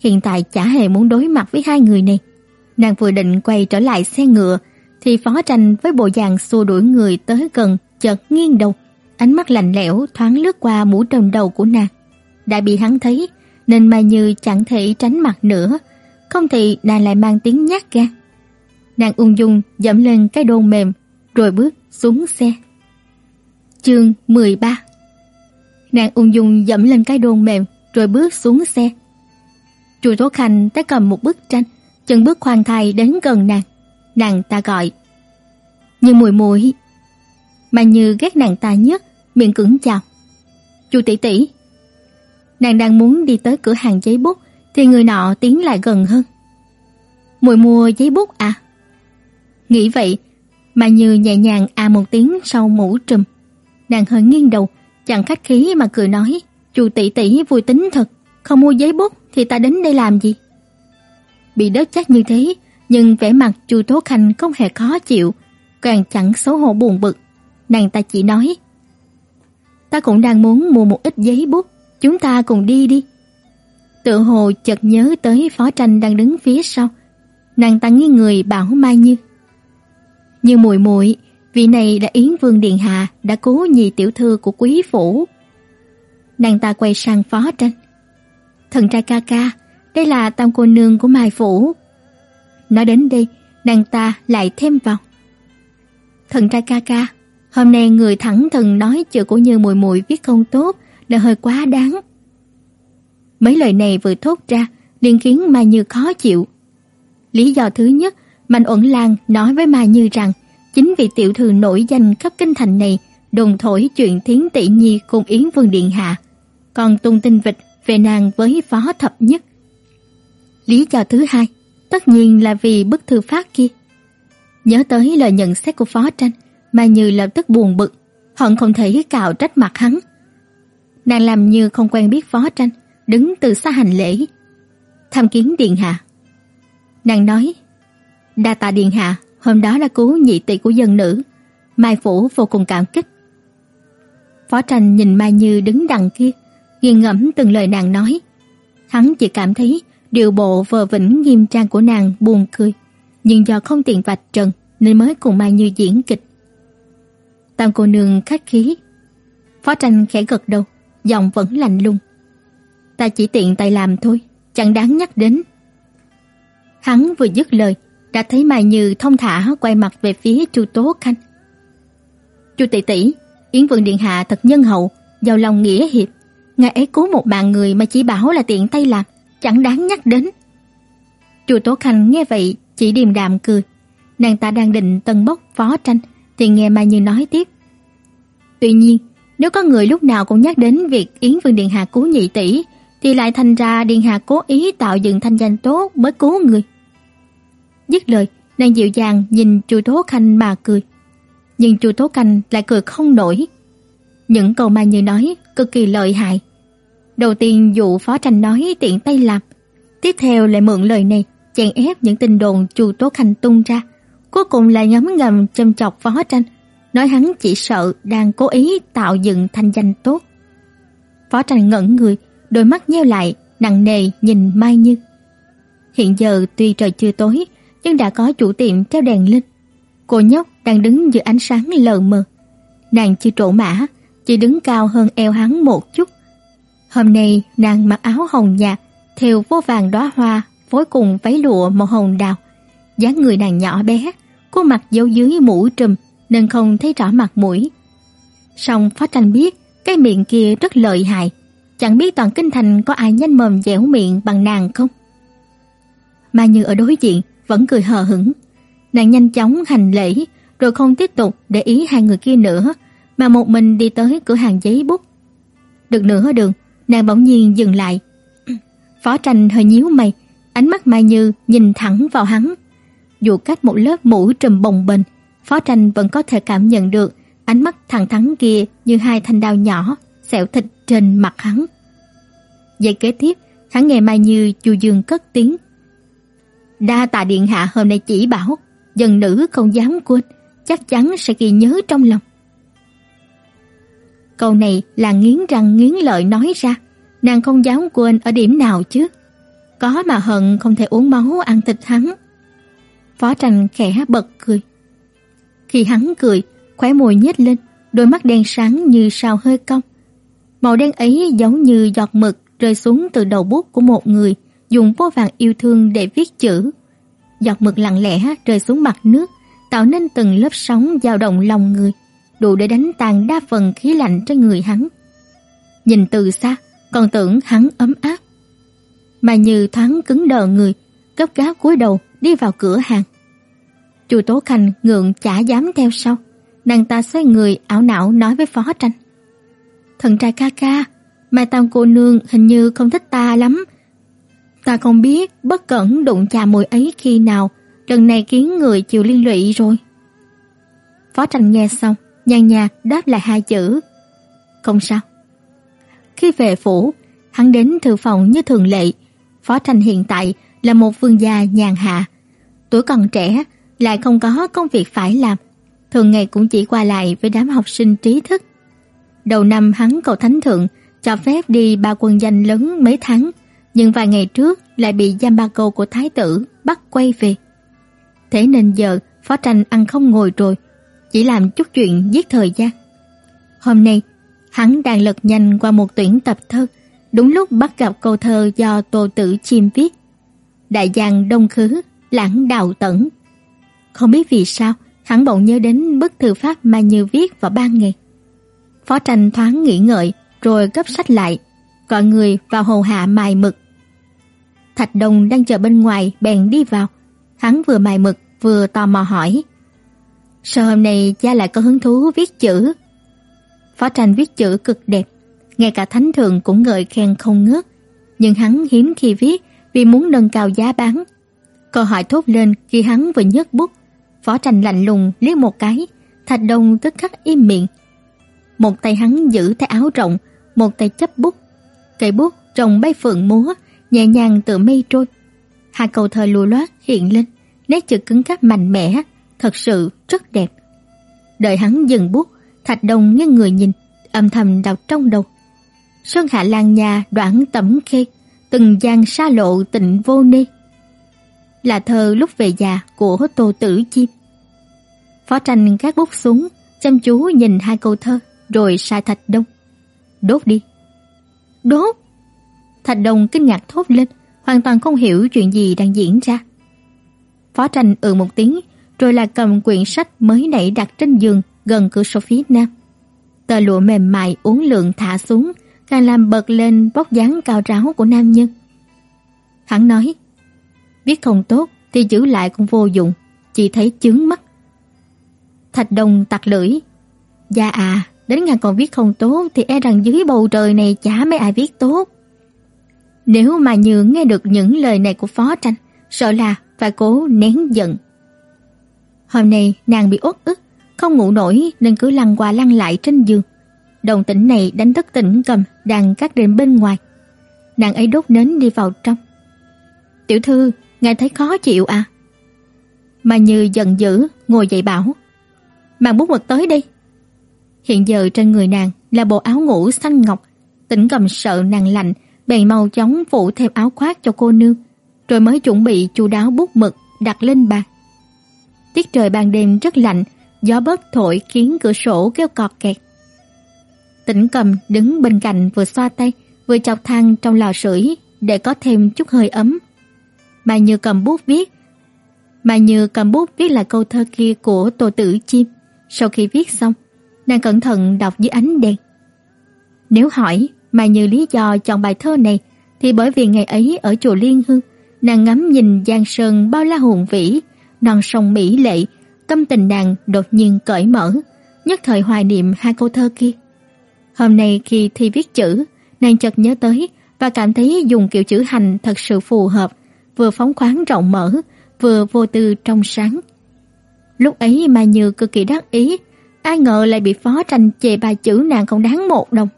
S1: Hiện tại chả hề muốn đối mặt với hai người này. Nàng vừa định quay trở lại xe ngựa thì Phó Tranh với bộ dạng xua đuổi người tới gần, chợt nghiêng đầu, ánh mắt lạnh lẽo thoáng lướt qua mũ trùm đầu của nàng. Đã bị hắn thấy, nên Mai Như chẳng thể tránh mặt nữa, không thì nàng lại mang tiếng nhát gan. Nàng ung dung dẫm lên cái đôn mềm, rồi bước xuống xe. Chương 13 Nàng ung dung dẫm lên cái đôn mềm, rồi bước xuống xe. Chu Tố Khanh tay cầm một bức tranh, chân bước khoan thai đến gần nàng. Nàng ta gọi. Như mùi mùi. Mà như ghét nàng ta nhất, miệng cứng chào. Chu tỷ tỷ. Nàng đang muốn đi tới cửa hàng giấy bút thì người nọ tiến lại gần hơn. "Muội mua giấy bút à? Nghĩ vậy, mà như nhẹ nhàng à một tiếng sau mũ trùm. Nàng hơi nghiêng đầu, chẳng khách khí mà cười nói, "Chu tỷ tỷ vui tính thật, không mua giấy bút thì ta đến đây làm gì?" Bị đất chắc như thế, nhưng vẻ mặt Chu Tố Khanh không hề khó chịu, càng chẳng xấu hổ buồn bực. Nàng ta chỉ nói, "Ta cũng đang muốn mua một ít giấy bút, chúng ta cùng đi đi." Tự hồ chợt nhớ tới Phó Tranh đang đứng phía sau, nàng ta nghiêng người bảo Mai Như, "Như muội muội, vị này là Yến Vương điện hạ, đã cứu nhị tiểu thư của quý phủ." Nàng ta quay sang Phó Tranh, "Thần trai ca ca, đây là tam cô nương của Mai phủ." Nói đến đây, nàng ta lại thêm vào. Thần trai ca ca, hôm nay người thẳng thừng nói chữ của Như Mùi Mùi viết không tốt là hơi quá đáng. Mấy lời này vừa thốt ra, liền khiến Mai Như khó chịu. Lý do thứ nhất, Mạnh Uẩn Lan nói với Mai Như rằng chính vì tiểu thư nổi danh khắp kinh thành này đồn thổi chuyện Thiến Tỷ Nhi cùng Yến Vương Điện Hạ, còn tung tin vịt về nàng với phó thập nhất. Lý do thứ hai, tất nhiên là vì bức thư phát kia. Nhớ tới lời nhận xét của phó tranh, mà Như lập tức buồn bực, hận không thể cạo trách mặt hắn. Nàng làm như không quen biết phó tranh, đứng từ xa hành lễ. Tham kiến điện hạ. Nàng nói, đa tạ điện hạ, hôm đó đã cứu nhị tỷ của dân nữ. Mai Phủ vô cùng cảm kích. Phó tranh nhìn Mai Như đứng đằng kia, nghiền ngẫm từng lời nàng nói. Hắn chỉ cảm thấy điều bộ vờ vĩnh nghiêm trang của nàng buồn cười, nhưng do không tiện vạch trần nên mới cùng Mai Như diễn kịch. Tam cô nương khách khí. Phó tranh khẽ gật đầu, giọng vẫn lạnh lùng. Ta chỉ tiện tay làm thôi, chẳng đáng nhắc đến. Hắn vừa dứt lời, đã thấy Mai Như thông thả quay mặt về phía Chu Tố Khanh. "Chu tỷ tỷ, Yến Vương điện hạ thật nhân hậu, giàu lòng nghĩa hiệp, ngài ấy cứu một bạn người mà chỉ bảo là tiện tay làm, chẳng đáng nhắc đến." Chu Tố Khanh nghe vậy chỉ điềm đạm cười. Nàng ta đang định tân bốc phó tranh thì nghe Mai Như nói tiếp. Tuy nhiên, nếu có người lúc nào cũng nhắc đến việc Yến Vương điện hạ cứu nhị tỷ thì lại thành ra điện hạ cố ý tạo dựng thanh danh tốt mới cứu người. Dứt lời, nàng dịu dàng nhìn Chu Tố Khanh mà cười. Nhưng Chu Tố Khanh lại cười không nổi. Những câu Mai Như nói cực kỳ lợi hại. Đầu tiên dụ Phó Tranh nói tiện tay làm, tiếp theo lại mượn lời này chèn ép những tin đồn Chu Tố Khanh tung ra, cuối cùng là ngấm ngầm châm chọc Phó Tranh, nói hắn chỉ sợ đang cố ý tạo dựng thanh danh tốt. Phó Tranh ngẩn người, đôi mắt nheo lại, nặng nề nhìn Mai Như. Hiện giờ tuy trời chưa tối, nhưng đã có chủ tiệm treo đèn lên. Cô nhóc đang đứng giữa ánh sáng lờ mờ. Nàng chưa trổ mã, chỉ đứng cao hơn eo hắn một chút. Hôm nay nàng mặc áo hồng nhạt, thêu vô vàng đóa hoa phối cùng váy lụa màu hồng đào. dáng người nàng nhỏ bé, cô mặc giấu dưới mũ trùm nên không thấy rõ mặt mũi. Song Phó Tranh biết cái miệng kia rất lợi hại, chẳng biết toàn kinh thành có ai nhanh mồm dẻo miệng bằng nàng không. Mà như ở đối diện vẫn cười hờ hững. Nàng nhanh chóng hành lễ, rồi không tiếp tục để ý hai người kia nữa, mà một mình đi tới cửa hàng giấy bút. Được nửa đường, nàng bỗng nhiên dừng lại. Phó Tranh hơi nhíu mày, ánh mắt Mai Như nhìn thẳng vào hắn. Dù cách một lớp mũ trùm bồng bềnh, Phó Tranh vẫn có thể cảm nhận được ánh mắt thẳng thắn kia như hai thanh đao nhỏ xẻo thịt trên mặt hắn. vậy kế tiếp, hắn nghe Mai Như chu dương cất tiếng. Đa tạ điện hạ hôm nay chỉ bảo, dân nữ không dám quên, chắc chắn sẽ ghi nhớ trong lòng. Câu này là nghiến răng nghiến lợi nói ra, nàng không dám quên ở điểm nào chứ. Có mà hận không thể uống máu ăn thịt hắn. Phó tranh khẽ bật cười. Khi hắn cười, khóe môi nhếch lên, đôi mắt đen sáng như sao hơi cong. Màu đen ấy giống như giọt mực rơi xuống từ đầu bút của một người dùng vô vàng yêu thương để viết chữ. Giọt mực lặng lẽ rơi xuống mặt nước, tạo nên từng lớp sóng dao động lòng người, đủ để đánh tan đa phần khí lạnh trên người hắn. Nhìn từ xa, còn tưởng hắn ấm áp. Mà như thoáng cứng đờ người, gấp gáp cúi đầu đi vào cửa hàng. Chu Tố Khanh ngượng chả dám theo sau, nàng ta xoay người ảo não nói với Phó Tranh. Thần trai ca ca, Mai Tam cô nương hình như không thích ta lắm, Ta không biết bất cẩn đụng chạm mùi ấy khi nào, lần này khiến người chịu liên lụy rồi. Phó Tranh nghe xong, nhàn nhạt đáp lại hai chữ. Không sao. Khi về phủ, hắn đến thư phòng như thường lệ. Phó Tranh hiện tại là một vương gia nhàn hạ. Tuổi còn trẻ, lại không có công việc phải làm. Thường ngày cũng chỉ qua lại với đám học sinh trí thức. Đầu năm hắn cầu thánh thượng, cho phép đi ba quân danh lớn mấy tháng nhưng vài ngày trước lại bị giam ba câu của thái tử bắt quay về. Thế nên giờ Phó Tranh ăn không ngồi rồi, chỉ làm chút chuyện giết thời gian. Hôm nay, hắn đang lật nhanh qua một tuyển tập thơ, đúng lúc bắt gặp câu thơ do Tô Tử Chiêm viết. Đại giang đông khứ, lãng đào tẩn. Không biết vì sao, hắn bỗng nhớ đến bức thư pháp mà Như viết vào ban ngày. Phó Tranh thoáng nghĩ ngợi, rồi gấp sách lại, gọi người vào hầu hạ mài mực. Thạch Đồng đang chờ bên ngoài bèn đi vào. Hắn vừa mài mực vừa tò mò hỏi. Sao hôm nay cha lại có hứng thú viết chữ? Phó tranh viết chữ cực đẹp, ngay cả thánh thượng cũng ngợi khen không ngớt, nhưng hắn hiếm khi viết vì muốn nâng cao giá bán. Câu hỏi thốt lên khi hắn vừa nhấc bút, Phó tranh lạnh lùng liếc một cái, Thạch Đông tức khắc im miệng. Một tay hắn giữ tay áo rộng, một tay chấp bút. Cây bút trồng bay phượng múa, nhẹ nhàng tự mây trôi. Hai câu thơ lùa loát hiện lên, nét chữ cứng cáp mạnh mẽ, thật sự rất đẹp. Đợi hắn dừng bút, Thạch Đông nghiêng người nhìn, âm thầm đọc trong đầu. Sơn hạ lan nhà đoạn tẩm khê, từng gian xa lộ tịnh vô ni. Là thơ lúc về già của Tô Tử Chim. Phó tranh các bút xuống, chăm chú nhìn hai câu thơ, rồi sai Thạch Đông. Đốt đi. Đốt? Thạch Đông kinh ngạc thốt lên, hoàn toàn không hiểu chuyện gì đang diễn ra. Phó tranh ừ một tiếng, rồi là cầm quyển sách mới nãy đặt trên giường gần cửa sổ phía nam. Tờ lụa mềm mại uốn lượn thả xuống, càng làm bật lên vóc dáng cao ráo của nam nhân. Hắn nói, viết không tốt thì giữ lại cũng vô dụng, chỉ thấy chướng mắt. Thạch đồng tặc lưỡi, "Dạ à, đến ngàn còn viết không tốt thì e rằng dưới bầu trời này chả mấy ai viết tốt." Nếu mà Như nghe được những lời này của Phó Tranh, sợ là phải cố nén giận. Hôm nay nàng bị uất ức, không ngủ nổi nên cứ lăn qua lăn lại trên giường. Đồng tĩnh này đánh thức tỉnh cầm đang cắt đêm bên ngoài. Nàng ấy đốt nến đi vào trong. "Tiểu thư, ngài thấy khó chịu à?" Mà Như giận dữ ngồi dậy bảo, "Mang bút mực tới đi. Hiện giờ trên người nàng là bộ áo ngủ xanh ngọc, tỉnh cầm sợ nàng lạnh, bèn mau chóng phủ thêm áo khoác cho cô nương, rồi mới chuẩn bị chu đáo bút mực đặt lên bàn. Tiết trời ban đêm rất lạnh, gió bớt thổi khiến cửa sổ kêu cọt kẹt. Tĩnh Cầm đứng bên cạnh vừa xoa tay, vừa chọc than trong lò sưởi để có thêm chút hơi ấm. Mà Như cầm bút viết, mà Như cầm bút viết là câu thơ kia của Tô Tử Chim. Sau khi viết xong, nàng cẩn thận đọc dưới ánh đèn. Nếu hỏi mà Như lý do chọn bài thơ này thì bởi vì ngày ấy ở chùa Liên Hương, nàng ngắm nhìn giang sơn bao la hùng vĩ, non sông mỹ lệ, tâm tình nàng đột nhiên cởi mở, nhất thời hoài niệm hai câu thơ kia. Hôm nay khi thi viết chữ, nàng chợt nhớ tới và cảm thấy dùng kiểu chữ hành thật sự phù hợp, vừa phóng khoáng rộng mở, vừa vô tư trong sáng. Lúc ấy mà Như cực kỳ đắc ý, ai ngờ lại bị phó tranh chê bài chữ nàng không đáng một đồng.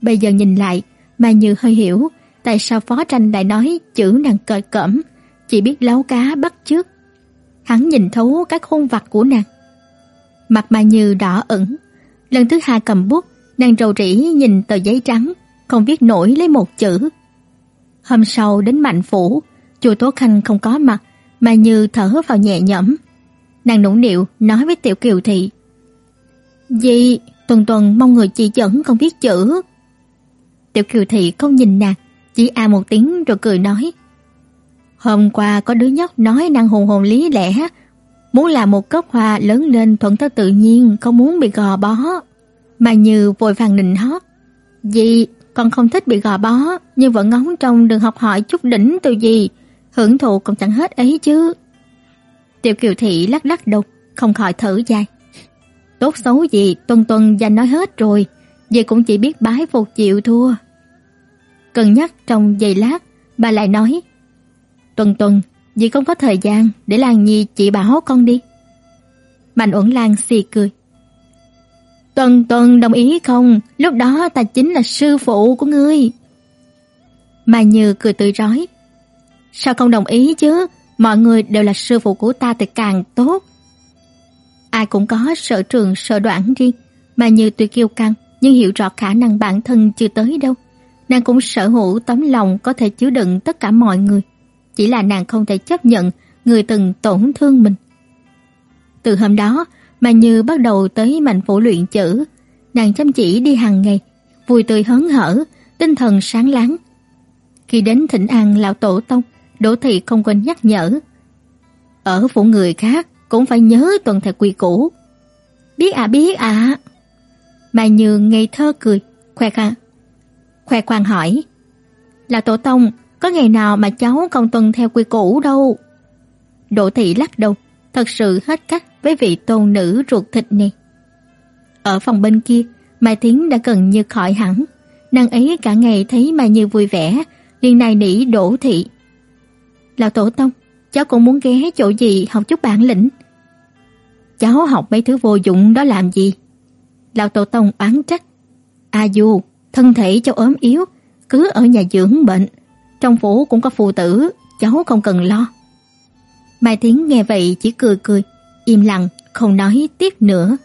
S1: Bây giờ nhìn lại, mà Như hơi hiểu tại sao phó tranh lại nói chữ nàng cởi cẩm, chỉ biết lấu cá bắt chước. Hắn nhìn thấu các khuôn vặt của nàng. Mặt mà Như đỏ ửng, lần thứ hai cầm bút, nàng rầu rĩ nhìn tờ giấy trắng, không viết nổi lấy một chữ. Hôm sau đến Mạnh phủ, chùa Tố Khanh không có mặt, mà Như thở vào nhẹ nhõm. Nàng nũng nịu nói với Tiểu Kiều Thị: "Dì, tuần tuần mong người chỉ dẫn con biết chữ." Tiểu Kiều Thị không nhìn nàng, chỉ a à một tiếng rồi cười nói: "Hôm qua có đứa nhóc nói năng hồn hồn lý lẽ, muốn làm một cốc hoa lớn lên thuận theo tự nhiên, không muốn bị gò bó." Mà Như vội vàng nịnh hót: "Dì, con không thích bị gò bó, nhưng vẫn ngóng trông đừng học hỏi chút đỉnh từ gì, hưởng thụ còn chẳng hết ấy chứ." Tiểu Kiều Thị lắc lắc đầu, không khỏi thở dài. Tốt xấu gì, Tuần Tuần danh nói hết rồi, vậy cũng chỉ biết bái phục chịu thua. Cần nhắc trong giây lát, bà lại nói: "Tuần Tuần, dì không có thời gian để Lan Nhi chỉ bảo con đi." Mạnh Uẩn Lan xì cười. "Tuần Tuần đồng ý không? Lúc đó ta chính là sư phụ của ngươi." Mà Như cười tươi rói. "Sao không đồng ý chứ? Mọi người đều là sư phụ của ta thì càng tốt." Ai cũng có sở trường sở đoạn riêng, mà Như tuy kiêu căng nhưng hiểu rõ khả năng bản thân chưa tới đâu. Nàng cũng sở hữu tấm lòng có thể chứa đựng tất cả mọi người, chỉ là nàng không thể chấp nhận người từng tổn thương mình. Từ hôm đó, mà Như bắt đầu tới mạnh phủ luyện chữ, nàng chăm chỉ đi hàng ngày, vui tươi hớn hở, tinh thần sáng láng. Khi đến thỉnh an lão tổ tông, Đỗ thị không quên nhắc nhở. Ở phủ người khác cũng phải nhớ tuần theo quy củ. Biết à biết à. Bà Nhường ngây thơ cười, khoe khoang. Khoe khoang hỏi. Là tổ tông, có ngày nào mà cháu không tuân theo quy củ đâu. Đỗ thị lắc đầu, thật sự hết cách với vị tôn nữ ruột thịt này. Ở phòng bên kia, Mai Thiến đã gần như khỏi hẳn, nàng ấy cả ngày thấy Mai Như vui vẻ, liền nài nỉ đỗ thị. Lão tổ tông, cháu cũng muốn ghé chỗ gì học chút bản lĩnh. Cháu học mấy thứ vô dụng đó làm gì? Lão tổ tông oán trách. A Du, thân thể cháu ốm yếu, cứ ở nhà dưỡng bệnh. Trong phủ cũng có phù tử, cháu không cần lo. Mai Tiến nghe vậy chỉ cười cười, im lặng không nói tiếp nữa.